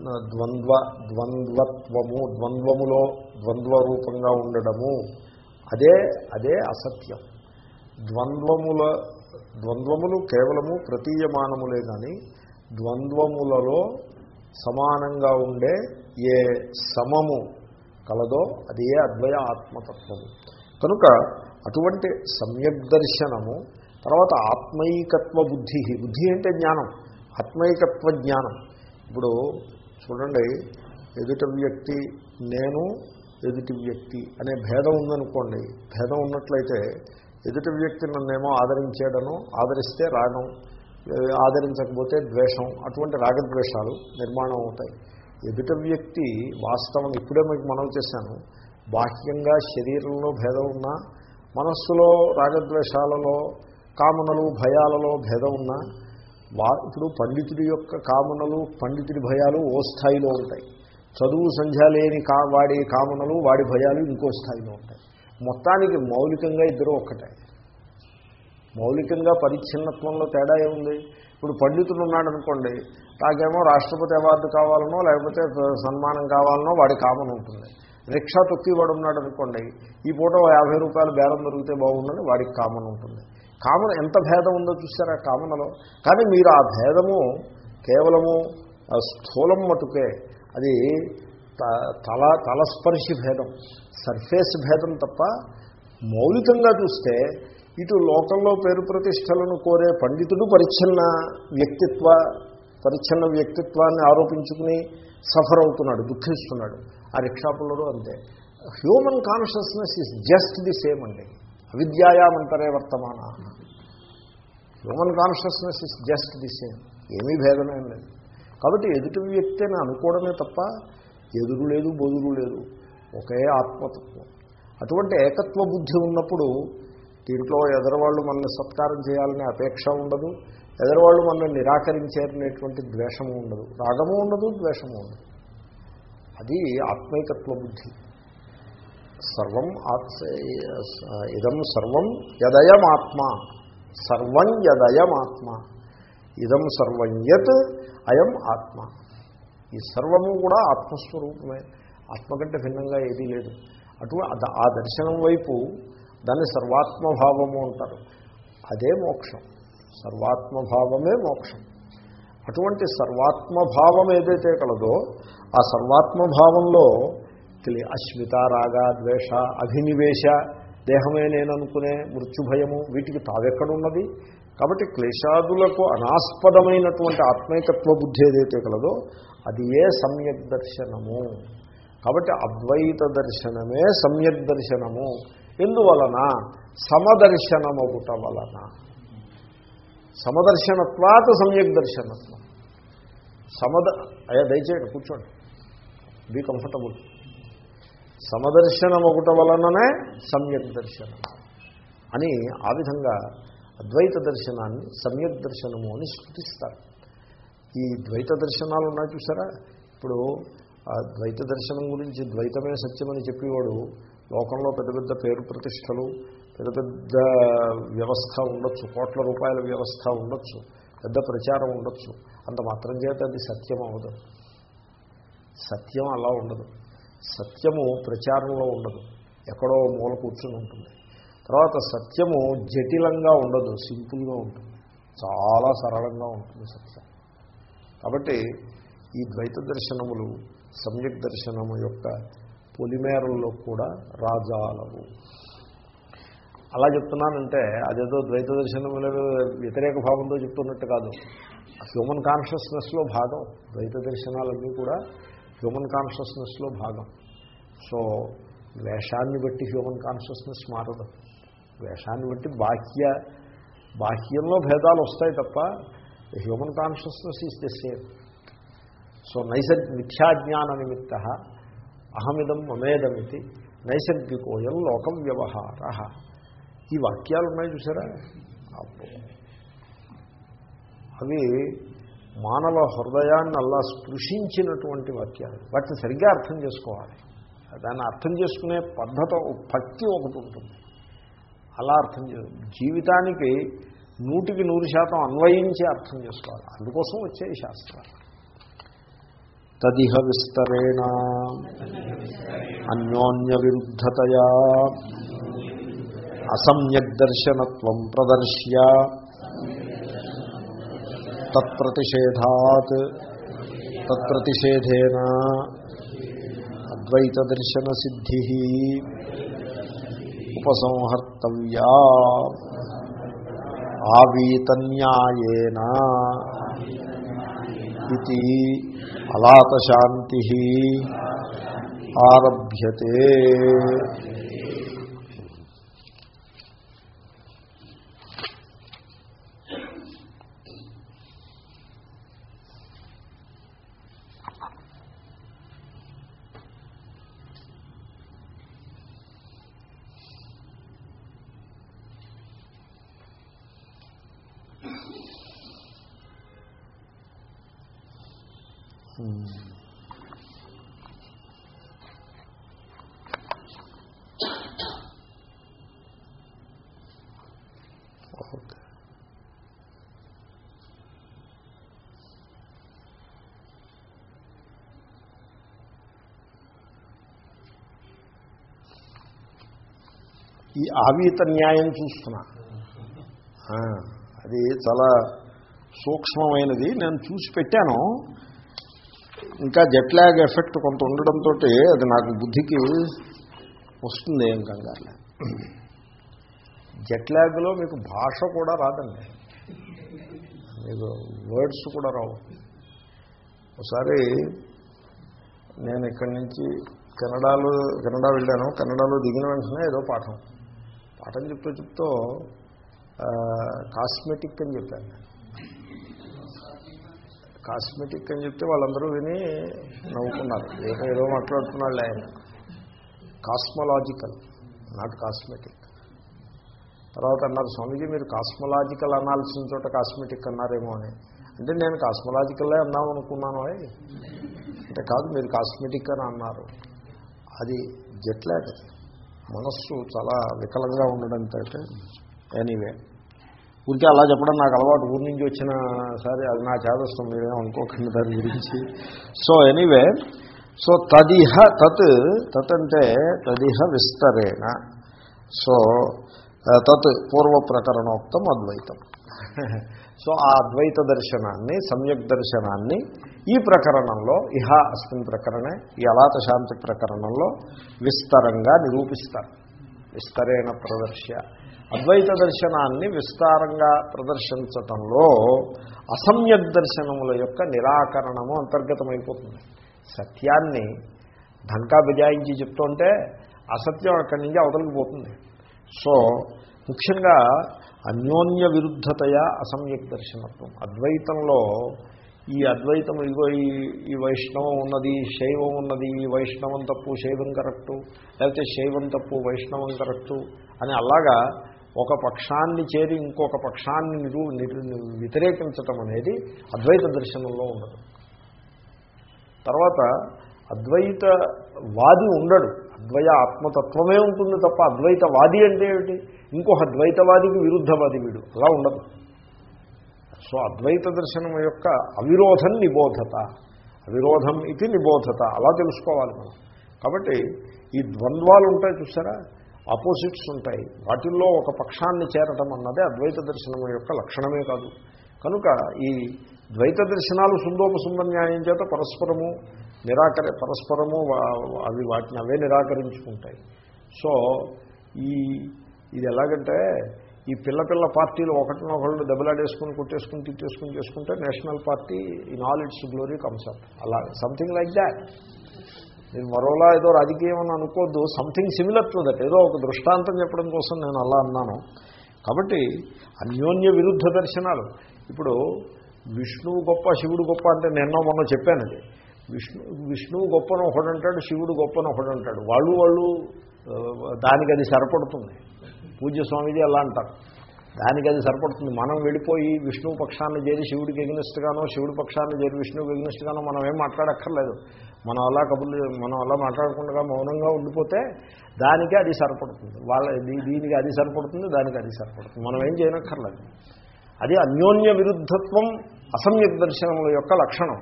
ద్వంద్వ ద్వంద్వత్వము ద్వంద్వములో ద్వంద్వ రూపంగా ఉండడము. అదే అదే అసత్యం. ద్వంద్వముల ద్వంద్వములు కేవలము ప్రతీయమానములే కానీ ద్వంద్వములలో సమానంగా ఉండే ఏ సమము కలదో అది ఏ అద్వయ ఆత్మతత్వము కనుక అటువంటి సమ్యక్ దర్శనము తర్వాత ఆత్మైకత్వ బుద్ధి బుద్ధి అంటే జ్ఞానం ఆత్మైకత్వ జ్ఞానం. ఇప్పుడు చూడండి ఎదుటి వ్యక్తి నేను ఎదుటి వ్యక్తి అనే భేదం ఉందనుకోండి భేదం ఉన్నట్లయితే ఎదుటి వ్యక్తి నన్నేమో ఆదరించాడను ఆదరిస్తే రాగం ఆదరించకపోతే ద్వేషం అటువంటి రాగద్వేషాలు నిర్మాణం అవుతాయి. ఎదుట వ్యక్తి వాస్తవం ఇప్పుడే మీకు మనవి చేశాను బాహ్యంగా శరీరంలో భేదం ఉన్నా మనస్సులో రాగద్వేషాలలో కామనలు భయాలలో భేదం ఉన్నా వా ఇప్పుడు పండితుడి యొక్క కామనలు పండితుడి భయాలు ఓ స్థాయిలో ఉంటాయి. చదువు సంధ్య లేని కా వాడి కామనలు వాడి భయాలు ఇంకో స్థాయిలో ఉంటాయి. మొత్తానికి మౌలికంగా ఇద్దరు ఒక్కటే. మౌలికంగా పరిచ్ఛిన్నత్వంలో తేడా ఏముంది? ఇప్పుడు పండితుడు ఉన్నాడు అనుకోండి నాకేమో రాష్ట్రపతి అవార్డు కావాలనో లేకపోతే సన్మానం కావాలనో వాడి కామన్ ఉంటుంది. రిక్షా తొక్కివాడు ఉన్నాడు అనుకోండి ఈ పూట యాభై రూపాయలు బేరం దొరికితే బాగుందని వాడికి కామన్ ఉంటుంది. కామన్ ఎంత భేదం ఉందో చూసారా కామనలో? కానీ మీరు ఆ భేదము కేవలము స్థూలం మటుకే అది తల తలస్పర్శి భేదం సర్ఫేస్ భేదం తప్ప మౌలికంగా చూస్తే ఇటు లోకంలో పేరు ప్రతిష్టలను కోరే పండితుడు పరిచ్ఛిన్న వ్యక్తిత్వ పరిచ్ఛిన్న వ్యక్తిత్వాన్ని ఆరోపించుకుని సఫర్ అవుతున్నాడు దుఃఖిస్తున్నాడు. ఆ రిక్షాపుల్లడు అంతే. Human consciousness is just the same అండి. అవిద్యాయామంతరే వర్తమాన. Human consciousness is just the same ఏమీ భేదమేం లేదు. కాబట్టి ఎదుటి వ్యక్తి అని అనుకోవడమే తప్ప ఎదురు లేదు బొదురు లేదు. ఒకే ఆత్మతత్వం. అటువంటి ఏకత్వ బుద్ధి ఉన్నప్పుడు దీంట్లో ఎదరవాళ్ళు మనల్ని సత్కారం చేయాలనే అపేక్ష ఉండదు ఎదరవాళ్ళు మనల్ని నిరాకరించేటటువంటి ద్వేషము ఉండదు. రాగము ఉండదు ద్వేషము ఉండదు. అది ఆత్మైకత్వ బుద్ధి. సర్వం ఇదం సర్వం యదయమాత్మ. సర్వం యదయమాత్మ. ఇదం సర్వం యత్ అయం ఆత్మ. ఈ సర్వము కూడా ఆత్మస్వరూపమే. ఆత్మ కంటే భిన్నంగా ఏదీ లేదు. అటు ఆ దర్శనం వైపు దాన్ని సర్వాత్మభావము అంటారు. అదే మోక్షం. సర్వాత్మభావమే మోక్షం. అటువంటి సర్వాత్మభావం ఏదైతే కలదో ఆ సర్వాత్మభావంలో తెలియ అశ్మిత రాగ ద్వేష అభినివేశ దేహమే నేననుకునే మృత్యుభయము వీటికి తావెక్కడున్నది. కాబట్టి క్లేశాదులకు అనాస్పదమైనటువంటి ఆత్మైకత్వ బుద్ధి ఏదైతే కలదో అది ఏ సమ్యక్ దర్శనము? కాబట్టి అద్వైత దర్శనమే సమ్యక్ దర్శనము. ఎందువలన? సమదర్శనమగుట వలన సమదర్శనత్వాత సమ్యక్ దర్శనత్వం. సమద అయ్యా దయచేయండి కూర్చోండి. బీ కంఫర్టబుల్ సమదర్శనం ఒకట వలననే సమ్యక్ దర్శనం. అని ఆ విధంగా అద్వైత దర్శనాన్ని సమ్యక్ దర్శనము అని స్ఫుతిస్తారు ఈ ద్వైత దర్శనాలు ఉన్నాయి చూసారా? ఇప్పుడు ఆ ద్వైత దర్శనం గురించి ద్వైతమే సత్యమని చెప్పేవాడు లోకంలో పెద్ద పెద్ద పేరు ప్రతిష్టలు పెద్ద పెద్ద వ్యవస్థ ఉండొచ్చు కోట్ల రూపాయల వ్యవస్థ ఉండొచ్చు పెద్ద ప్రచారం ఉండొచ్చు. అంత మాత్రం చేత అది సత్యం అవ్వదు. సత్యం అలా ఉండదు. సత్యము ప్రచారంలో ఉండదు. ఎక్కడో మూల కూర్చుని ఉంటుంది. తర్వాత సత్యము జటిలంగా ఉండదు సింపుల్గా ఉంటుంది. చాలా సరళంగా ఉంటుంది సత్యం. కాబట్టి ఈ ద్వైత దర్శనములు సమ్యక్ దర్శనము యొక్క పొలిమేరల్లో కూడా రాజాలవు. అలా చెప్తున్నానంటే అదేదో ద్వైత దర్శనం వ్యతిరేక భావంతో చెప్తున్నట్టు కాదు. హ్యూమన్ కాన్షియస్నెస్లో భాగం. ద్వైత దర్శనాలన్నీ కూడా హ్యూమన్ కాన్షియస్నెస్లో భాగం. సో వేషాన్ని బట్టి హ్యూమన్ కాన్షియస్నెస్ మారదు. వేషాన్ని బట్టి బాహ్య బాహ్యంలో భేదాలు వస్తాయి తప్ప human consciousness is the same so నైసర్గి మిథ్యాజ్ఞాన నిమిత్త అహమిదం మమేదమితి నైసర్గికోయం లోకం వ్యవహార ఈ వాక్యాలు ఉన్నాయి చూసారా అవి మానవ హృదయాన్ని అలా స్పృశించినటువంటి వాక్యాలు. వాటిని సరిగ్గా అర్థం చేసుకోవాలి. దాన్ని అర్థం చేసుకునే పద్ధతి భక్తి ఒకటి ఉంటుంది. అలా అర్థం చే జీవితానికి నూటికి నూరు శాతం అన్వయించి అర్థం చేసుకోవాలి. అందుకోసం వచ్చే శాస్త్రాలు. తదిహ విస్తరేణ అన్యోన్య విరుద్ధతయా అసమ్యగ్దర్శనత్వం ప్రదర్శ్య. తత్ప్రతిషేధాత్. తత్ప్రతిషేధేన. అద్వైతదర్శన సిద్ధి ఉపసంహర్తవ్యా. ఆవీతన్యాయేన. ఇది అలాతశాంతి ఆరభ్యతే ఓకే ఈ ఆవీత న్యాయం చూస్తున్నా. అది చాలా సూక్ష్మమైనది. నేను చూసి పెట్టాను. ఇంకా జెట్లాగ్ ఎఫెక్ట్ కొంత ఉండడంతో అది నాకు బుద్ధికి వస్తుంది ఏం జెట్ ల్యాగ్లో మీకు భాష కూడా రాదండి. మీకు వర్డ్స్ కూడా రావు. ఒకసారి నేను ఇక్కడి నుంచి కెనడాలో కెనడా వెళ్ళాను. కెనడాలో దిగిన వెంటనే ఏదో పాఠం. పాఠం చెప్తూ చెప్తూ కాస్మెటిక్ అని చెప్పాను. కాస్మెటిక్ అని చెప్తే వాళ్ళందరూ విని నవ్వుకున్నారు. ఏదో ఏదో మాట్లాడుతున్నాళ్ళు ఆయన. Cosmological not cosmetic. తర్వాత అన్నారు స్వామీజీ మీరు కాస్మలాజికల్ అనాల్సిన చోట కాస్మెటిక్ అన్నారేమో అని. అంటే నేను కాస్మలాజికల్లే అన్నాం అనుకున్నాను అయ్. అంటే కాదు మీరు కాస్మెటిక్ అని అన్నారు. అది జెట్లాగ్ మనస్సు చాలా వికలంగా ఉండడంతో ఎనీవే. ఊరికే అలా చెప్పడం నాకు అలవాటు. ఊరి నుంచి వచ్చిన సరే అది నా చేదస్తం మీరేమో అనుకోకండి దాని గురించి. So anyway. సో తదిహ తత్ తత్ అంటే తదిహ విస్తరేణ. సో తత్ పూర్వ ప్రకరణోక్తం అద్వైతం. సో ఆ అద్వైత దర్శనాన్ని సమ్యక్ దర్శనాన్ని ఈ ప్రకరణంలో ఇహ అస్మిన్ ప్రకరణే ఈ అలాత శాంతి ప్రకరణంలో విస్తరంగా నిరూపిస్తారు. విస్తరేణ ప్రదర్శ్య అద్వైత దర్శనాన్ని విస్తారంగా ప్రదర్శించటంలో అసమ్యక్ దర్శనముల యొక్క నిరాకరణము అంతర్గతమైపోతుంది. సత్యాన్ని ధన్కా బిజాయించి చెప్తుంటే అసత్యం అక్కడి నుంచి అవతలికి పోతుంది. సో ముఖ్యంగా అన్యోన్య విరుద్ధతయ అసమ్యక్ దర్శనత్వం. అద్వైతంలో ఈ అద్వైతం ఇదిగో ఈ ఈ వైష్ణవం ఉన్నది శైవం ఉన్నది ఈ వైష్ణవం తప్పు శైవం కరెక్టు లేకపోతే శైవం తప్పు వైష్ణవం కరెక్టు అని అలాగా ఒక పక్షాన్ని చేరి ఇంకొక పక్షాన్ని నిరూ వ్యతిరేకించటం అనేది అద్వైత దర్శనంలో ఉండదు. తర్వాత అద్వైత వాది ఉండడు. అద్వయ ఆత్మతత్వమే ఉంటుంది తప్ప అద్వైతవాది అంటే ఏమిటి? ఇంకొక అద్వైతవాదికి విరుద్ధవాది వీడు. అలా ఉండదు. సో అద్వైత దర్శనం యొక్క అవిరోధం నిబోధత. అవిరోధం ఇది నిబోధత. అలా తెలుసుకోవాలి మనం. కాబట్టి ఈ ద్వంద్వాలు ఉంటాయి చూసారా? ఆపోజిట్స్ ఉంటాయి. వాటిల్లో ఒక పక్షాన్ని చేరటం అన్నది అద్వైత దర్శనం యొక్క లక్షణమే కాదు. కనుక ఈ ద్వైత దర్శనాలు సుందోపసుంద న్యాయం చేత పరస్పరము నిరాకరి పరస్పరము అవి వాటిని అవే నిరాకరించుకుంటాయి. సో ఈ ఇది ఎలాగంటే ఈ పిల్ల పిల్ల పార్టీలు ఒకటినొకళ్ళు దెబ్బలాడేసుకుని కొట్టేసుకుని తిట్టేసుకుని చేసుకుంటే national party in all its glory comes up. అలా సంథింగ్ లైక్ దాట్ నేను మరోలా ఏదో రాజకీయం అని అనుకోవద్దు సంథింగ్ సిమిలర్ టు దట్ ఏదో ఒక దృష్టాంతం చెప్పడం కోసం నేను అలా అన్నాను. కాబట్టి అన్యోన్య విరుద్ధ దర్శనాలు. ఇప్పుడు విష్ణువు గొప్ప శివుడు గొప్ప అంటే నిన్న మొన్న చెప్పాను అది. విష్ణు విష్ణువు గొప్పను ఒకడంటాడు శివుడు గొప్పను ఒకడంటాడు వాళ్ళు వాళ్ళు దానికి అది సరిపడుతుంది. పూజ్య స్వామిది అలా అంటారు. దానికి అది సరిపడుతుంది. మనం వెళ్ళిపోయి విష్ణువు పక్షాన్ని చేరి శివుడికి ఎగ్నెస్ట్గానో శివుడి పక్షాన్ని చేరి విష్ణువుకి ఎగ్నెస్ట్గానో మనం ఏం మాట్లాడక్కర్లేదు. మనం అలా కబుర్లు మనం అలా మాట్లాడకుండా మౌనంగా ఉండిపోతే దానికి అది సరిపడుతుంది. వాళ్ళ దీనికి అది సరిపడుతుంది దానికి అది సరిపడుతుంది. మనం ఏం చేయనక్కర్లేదు. అది అన్యోన్య విరుద్ధత్వం అసమ్యక్ దర్శనముల యొక్క లక్షణం.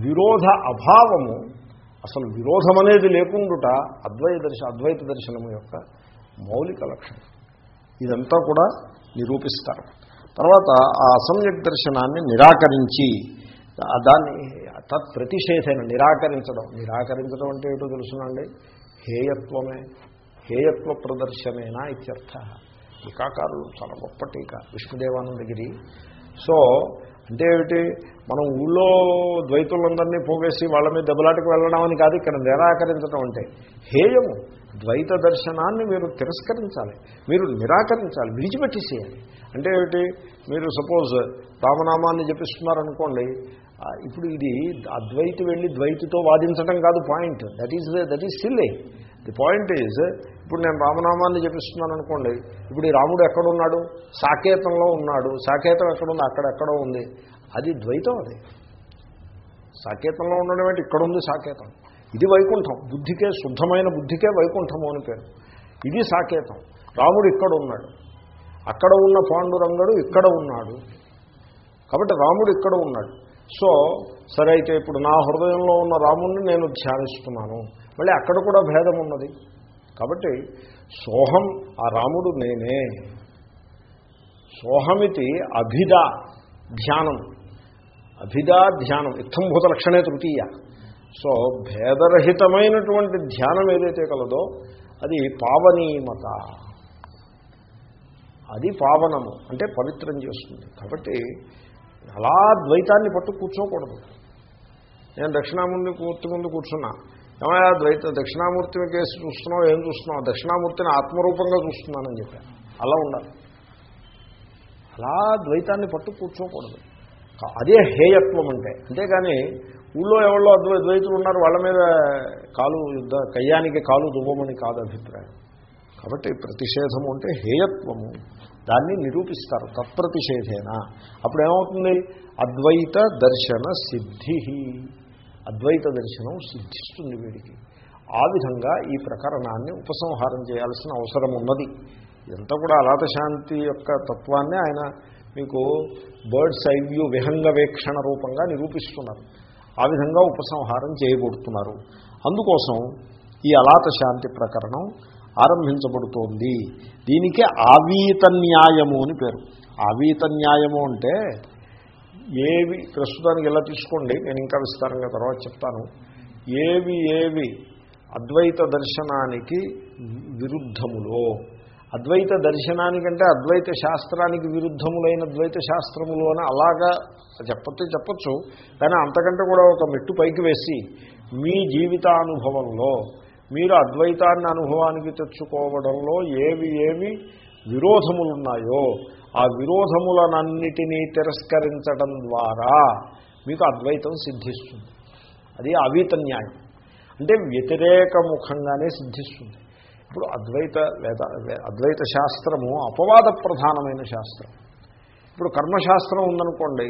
విరోధ అభావము అసలు విరోధం అనేది లేకుండుట అద్వైత దర్శ అద్వైత దర్శనము యొక్క మౌలిక లక్షణం. ఇదంతా కూడా నిరూపిస్తారు. తర్వాత ఆ అసమ్యక్ దర్శనాన్ని నిరాకరించి దాన్ని తత్ ప్రతిషేధైన నిరాకరించడం. నిరాకరించడం అంటే ఏమిటో తెలుసునండి? హేయత్వమే హేయత్వ ప్రదర్శనేనా ఇత్యర్థ. టీకాకారులు చాలా గొప్ప టీకా విష్ణుదేవానందగిరి. సో అంటే ఏమిటి? మనం ఊళ్ళో ద్వైతులందరినీ పోగేసి వాళ్ళ మీద దెబ్బలాటకు వెళ్ళడం అని కాదు ఇక్కడ నిరాకరించడం అంటే. హేయము ద్వైత దర్శనాన్ని మీరు తిరస్కరించాలి మీరు నిరాకరించాలి విడిచిపెట్టేసేయాలి. అంటే ఏమిటి? మీరు సపోజ్ రామనామాన్ని జపిస్తున్నారనుకోండి ఇప్పుడు ఇది అద్వైతి వెళ్ళి ద్వైతితో వాదించడం కాదు point. That is that is silly the point is ఇప్పుడు నేను రామనామాన్ని జపిస్తున్నాను అనుకోండి ఇప్పుడు ఈ రాముడు ఎక్కడున్నాడు? సాకేతంలో ఉన్నాడు. సాకేతం ఎక్కడుంది? అక్కడెక్కడో ఉంది. అది ద్వైతం అది. సాకేతంలో ఉండడం ఏంటి ఇక్కడ ఉంది సాకేతం. ఇది వైకుంఠం. బుద్ధికే శుద్ధమైన బుద్ధికే వైకుంఠము అని పేరు. ఇది సాకేతం. రాముడు ఇక్కడ ఉన్నాడు అక్కడ ఉన్న పాండురంగడు ఇక్కడ ఉన్నాడు. కాబట్టి రాముడు ఇక్కడ ఉన్నాడు. సో సరే అయితే ఇప్పుడు నా హృదయంలో ఉన్న రాముడిని నేను ధ్యానిస్తున్నాను. మళ్ళీ అక్కడ కూడా భేదం ఉన్నది. కాబట్టి సోహం ఆ రాముడు నేనే. సోహమితి అభిద ధ్యానం. అభిదా ధ్యానం ఇత్తంభూత లక్షణే తృతీయ. సో భేదరహితమైనటువంటి ధ్యానం ఏదైతే కలదో అది పావనీయమత అది పావనము అంటే పవిత్రం చేస్తుంది. కాబట్టి అలా ద్వైతాన్ని పట్టు కూర్చోకూడదు. నేను దక్షిణాముని కూర్చు ముందు కూర్చున్నా. ఏమయ్యా ద్వైత దక్షిణామూర్తిని కేసు చూస్తున్నావు ఏం చూస్తున్నావు? దక్షిణామూర్తిని ఆత్మరూపంగా చూస్తున్నానని చెప్పాను. అలా ఉండాలి. అలా ద్వైతాన్ని పట్టు కూర్చోకూడదు. అదే హేయత్వం అంటే. అంతేగాని ఊళ్ళో ఎవరో అద్వై ద్వైతులు ఉన్నారు వాళ్ళ మీద కాలు యుద్ధ కయ్యానికి కాలు దువ్వమని కాదు అభిప్రాయం. కాబట్టి ప్రతిషేధము అంటే హేయత్వము. దాన్ని నిరూపిస్తారు. తత్ప్రతిషేధేన. అప్పుడు ఏమవుతుంది అద్వైత దర్శన సిద్ధి అద్వైత దర్శనం సిద్ధిస్తుంది వీడికి. ఆ విధంగా ఈ ప్రకరణాన్ని ఉపసంహారం చేయాల్సిన అవసరం ఉన్నది. ఇదంతా కూడా అలాత శాంతి యొక్క తత్వాన్ని ఆయన మీకు బర్డ్స్ ఐ వ్యూ విహంగ వీక్షణ రూపంగా నిరూపిస్తున్నారు. ఆ విధంగా ఉపసంహారం చేయబడుతున్నారు అందుకోసం ఈ అలాత శాంతి ప్రకరణం ఆరంభించబడుతోంది. దీనికి ఆవీత న్యాయము అని పేరు. ఆవీత న్యాయము అంటే ఏవి ప్రస్తుతానికి ఎలా తీసుకోండి నేను ఇంకా విస్తారంగా తర్వాత చెప్తాను. ఏవి ఏవి అద్వైత దర్శనానికి విరుద్ధములో? అద్వైత దర్శనానికంటే అద్వైత శాస్త్రానికి విరుద్ధములైన ద్వైత శాస్త్రములు అని అలాగా చెప్పతే చెప్పచ్చు. కానీ అంతకంటే కూడా ఒక మెట్టు పైకి వేసి మీ జీవితానుభవంలో మీరు అద్వైతాన్ని అనుభవానికి తెచ్చుకోవడంలో ఏవి ఏవి విరోధములున్నాయో ఆ విరోధములనన్నిటినీ తిరస్కరించడం ద్వారా మీకు అద్వైతం సిద్ధిస్తుంది. అది అవీత న్యాయం. అంటే వ్యతిరేకముఖంగానే సిద్ధిస్తుంది. ఇప్పుడు అద్వైత వేద అద్వైత శాస్త్రము అపవాద ప్రధానమైన శాస్త్రం. ఇప్పుడు కర్మశాస్త్రం ఉందనుకోండి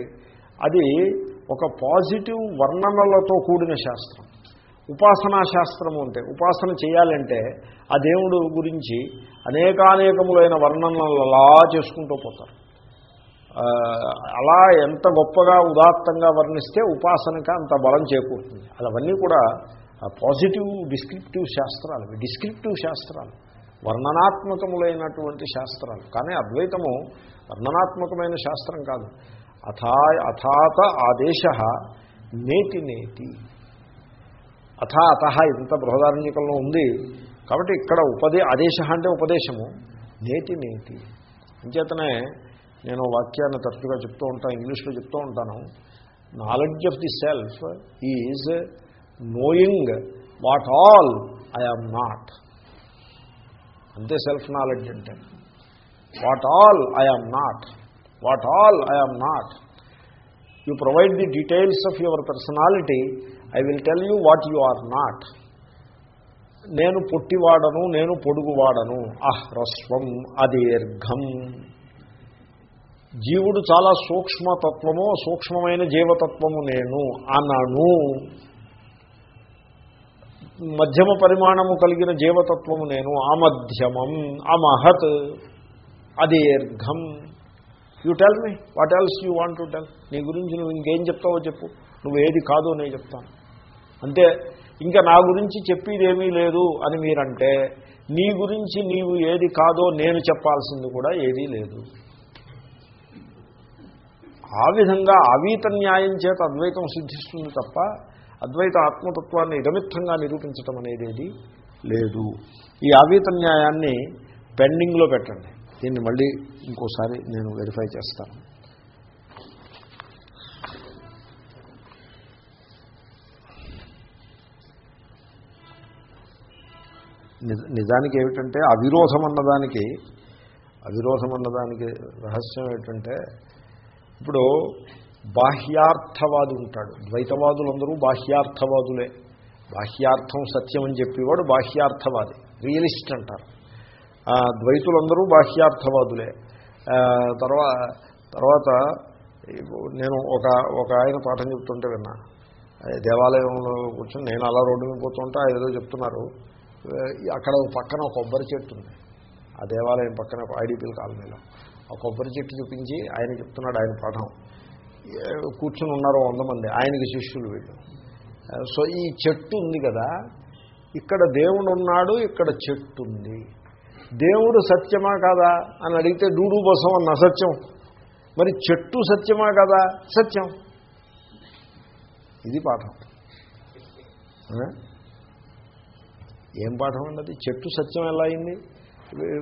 అది ఒక పాజిటివ్ వర్ణనలతో కూడిన శాస్త్రం. ఉపాసనా శాస్త్రము అంటే ఉపాసన చేయాలంటే ఆ దేవుడు గురించి అనేకానేకములైన వర్ణనలు అలా చేసుకుంటూ పోతారు. అలా ఎంత గొప్పగా ఉదాత్తంగా వర్ణిస్తే ఉపాసనకి అంత బలం చేకూరుతుంది. అవన్నీ కూడా పాజిటివ్ డిస్క్రిప్టివ్ శాస్త్రాలు డిస్క్రిప్టివ్ శాస్త్రాలు వర్ణనాత్మకములైనటువంటి శాస్త్రాలు. కానీ అద్వైతము వర్ణనాత్మకమైన శాస్త్రం కాదు. అథా అథాత ఆదేశ నేతి నేతి. అథ అత ఇంత బృహదారణ్యకంలో ఉంది. కాబట్టి ఇక్కడ ఉపదే ఆదేశ అంటే ఉపదేశము. నేతి నేతి. అంచేతనే నేను వాక్యాన్ని తరచుగా చెప్తూ ఉంటాను ఇంగ్లీష్లో చెప్తూ ఉంటాను. Knowledge of the self is knowing what all I am not అంతే సెల్ఫ్ నాలెడ్జ్ అంటే. What all I am not what all I am not you provide the details of your personality I will tell you what you are not నేను పొట్టివాడను నేను పొడుగువాడను. అహ్రస్వం అదీర్ఘం. జీవుడు చాలా సూక్ష్మతత్వము సూక్ష్మమైన జీవతత్వము నేను అనను. మధ్యమ పరిమాణము కలిగిన జీవతత్వము నేను అమధ్యమం అమహత్ అదీర్ఘం. You tell me what else you want to tell నీ గురించి నువ్వు ఇంకేం చెప్తావో చెప్పు. నువ్వు ఏది కాదో నేను చెప్తాను. అంతే. ఇంకా నా గురించి చెప్పేదేమీ లేదు అని మీరంటే నీ గురించి నీవు ఏది కాదో నేను చెప్పాల్సింది కూడా ఏదీ లేదు. ఆ విధంగా అవీత న్యాయం చేత అద్వైతం సిద్ధిస్తుంది తప్ప అద్వైత ఆత్మతత్వాన్ని ఇదమిత్తంగా నిరూపించటం అనేది లేదు. ఈ ఆవీత న్యాయాన్ని పెండింగ్లో పెట్టండి. దీన్ని మళ్ళీ ఇంకోసారి నేను వెరిఫై చేస్తాను. నిజానికి ఏమిటంటే అవిరోధం అన్నదానికి అవిరోధం అన్నదానికి రహస్యం ఏమిటంటే ఇప్పుడు బాహ్యార్థవాది ఉంటాడు. ద్వైతవాదులందరూ బాహ్యార్థవాదులే. బాహ్యార్థం సత్యం అని చెప్పేవాడు బాహ్యార్థవాది. రియలిస్ట్ అంటారు. ద్వైతులందరూ బాహ్యార్థవాదులే. తర్వా తర్వాత నేను ఒక ఒక ఆయన పాఠం చెప్తుంటే విన్నా. దేవాలయంలో కూర్చొని నేను అలా రోడ్డు మీద పోతుంటే ఏదో చెప్తున్నారు. అక్కడ పక్కన కొబ్బరి చెట్టు ఉంది. ఆ దేవాలయం పక్కన ఐడిపిల్ కాలనీలో. ఆ కొబ్బరి చెట్టు చూపించి ఆయన చెప్తున్నాడు ఆయన పాఠం. కూర్చుని ఉన్నారు వంద మంది. ఆయనకి శిష్యులు వీళ్ళు. సో ఈ చెట్టు ఉంది కదా ఇక్కడ దేవుడు ఉన్నాడు ఇక్కడ చెట్టు ఉంది. దేవుడు సత్యమా కాదా అని అడిగితే డూడు బసం అన్న అసత్యం. మరి చెట్టు సత్యమా కదా? సత్యం. ఇది పాఠం. ఏం పాఠం అన్నది చెట్టు సత్యం ఎలా అయింది?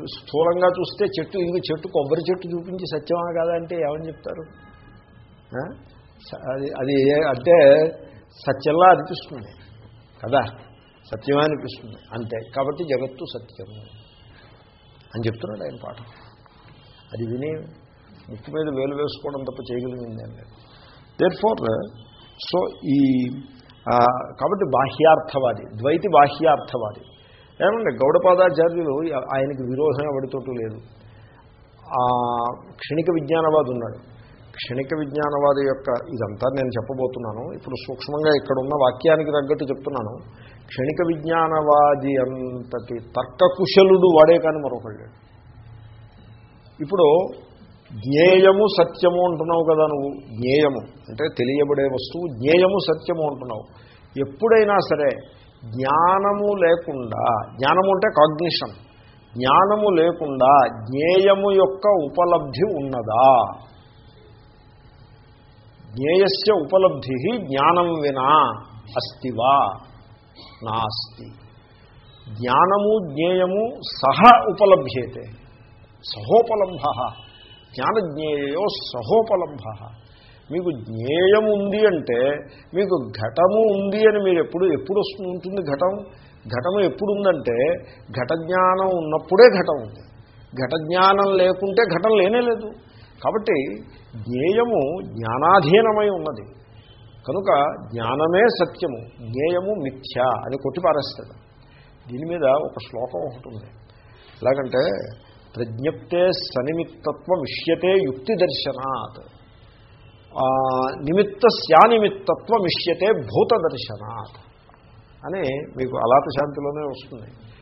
స్థూలంగా చూస్తే చెట్టు ఇంక చెట్టు కొబ్బరి చెట్టు చూపించి సత్యమా కాదా అంటే ఏమని చెప్తారు? అది అది అంటే సత్యంలా అనిపిస్తుంది కదా? సత్యమే అనిపిస్తుంది. అంతే. కాబట్టి జగత్తు సత్యము. అని చెప్తున్నాడు ఆయన పాఠం. అది విని ముక్కు మీద వేలు వేసుకోవడం తప్ప చేయగలిగింది అని లేదు. దేర్ ఫోర్ సో ఈ కాబట్టి బాహ్యార్థవాది ద్వైతి బాహ్యార్థవాది. ఏమండి గౌడపాదాచార్యులు ఆయనకి విరోధం ఎవరితోటూ లేదు. క్షణిక విజ్ఞానవాది ఉన్నాడు క్షణిక విజ్ఞానవాది యొక్క ఇదంతా నేను చెప్పబోతున్నాను. ఇప్పుడు సూక్ష్మంగా ఇక్కడ ఉన్న వాక్యానికి తగ్గట్టు చెప్తున్నాను. క్షణిక విజ్ఞానవాది అంతటి తర్కకుశలుడు వాడే కానీ మరొకళ్ళు. ఇప్పుడు జ్ఞేయము సత్యము అంటున్నావు కదా నువ్వు. జ్ఞేయము అంటే తెలియబడే వస్తువు. జ్ఞేయము సత్యము అంటున్నావు. ఎప్పుడైనా సరే జ్ఞానము లేకుండా జ్ఞానము అంటే కాగ్నిషన్. జ్ఞానము లేకుండా జ్ఞేయము యొక్క ఉపలబ్ధి ఉన్నదా? జ్ఞేయస్య ఉపలబ్ధి జ్ఞానం వినా అస్తివా నాస్తి. జ్ఞానము జ్ఞేయము సహ ఉపలభ్యేతే. సహోపలంభ జ్ఞానజ్ఞేయో సహోపలంభ మీకు జ్ఞేయం ఉంది అంటే మీకు ఘటము ఉంది అని మీరు ఎప్పుడు ఎప్పుడు వస్తుంది ఉంటుంది ఘటం? ఘటము ఎప్పుడు ఉందంటే ఘట జ్ఞానం ఉన్నప్పుడే ఘటం ఉంది. ఘట జ్ఞానం లేకుంటే ఘటం లేనే లేదు. కాబట్టి జ్ఞేయము జ్ఞానాధీనమై ఉన్నది. కనుక జ్ఞానమే సత్యము జ్ఞేయము మిథ్య అని కొట్టిపారేస్తాడు. దీని మీద ఒక శ్లోకం ఒకటి ఉంది. ఎలాగంటే ప్రజ్ఞప్తే సనిమిత్తత్వం ఇష్యతే యుక్తి దర్శనాత్. నిమిత్త స్యానిమిత్తత్వం ఇష్యతే భూత దర్శనాత్. అని మీకు అలాత శాంతిలోనే వస్తుంది.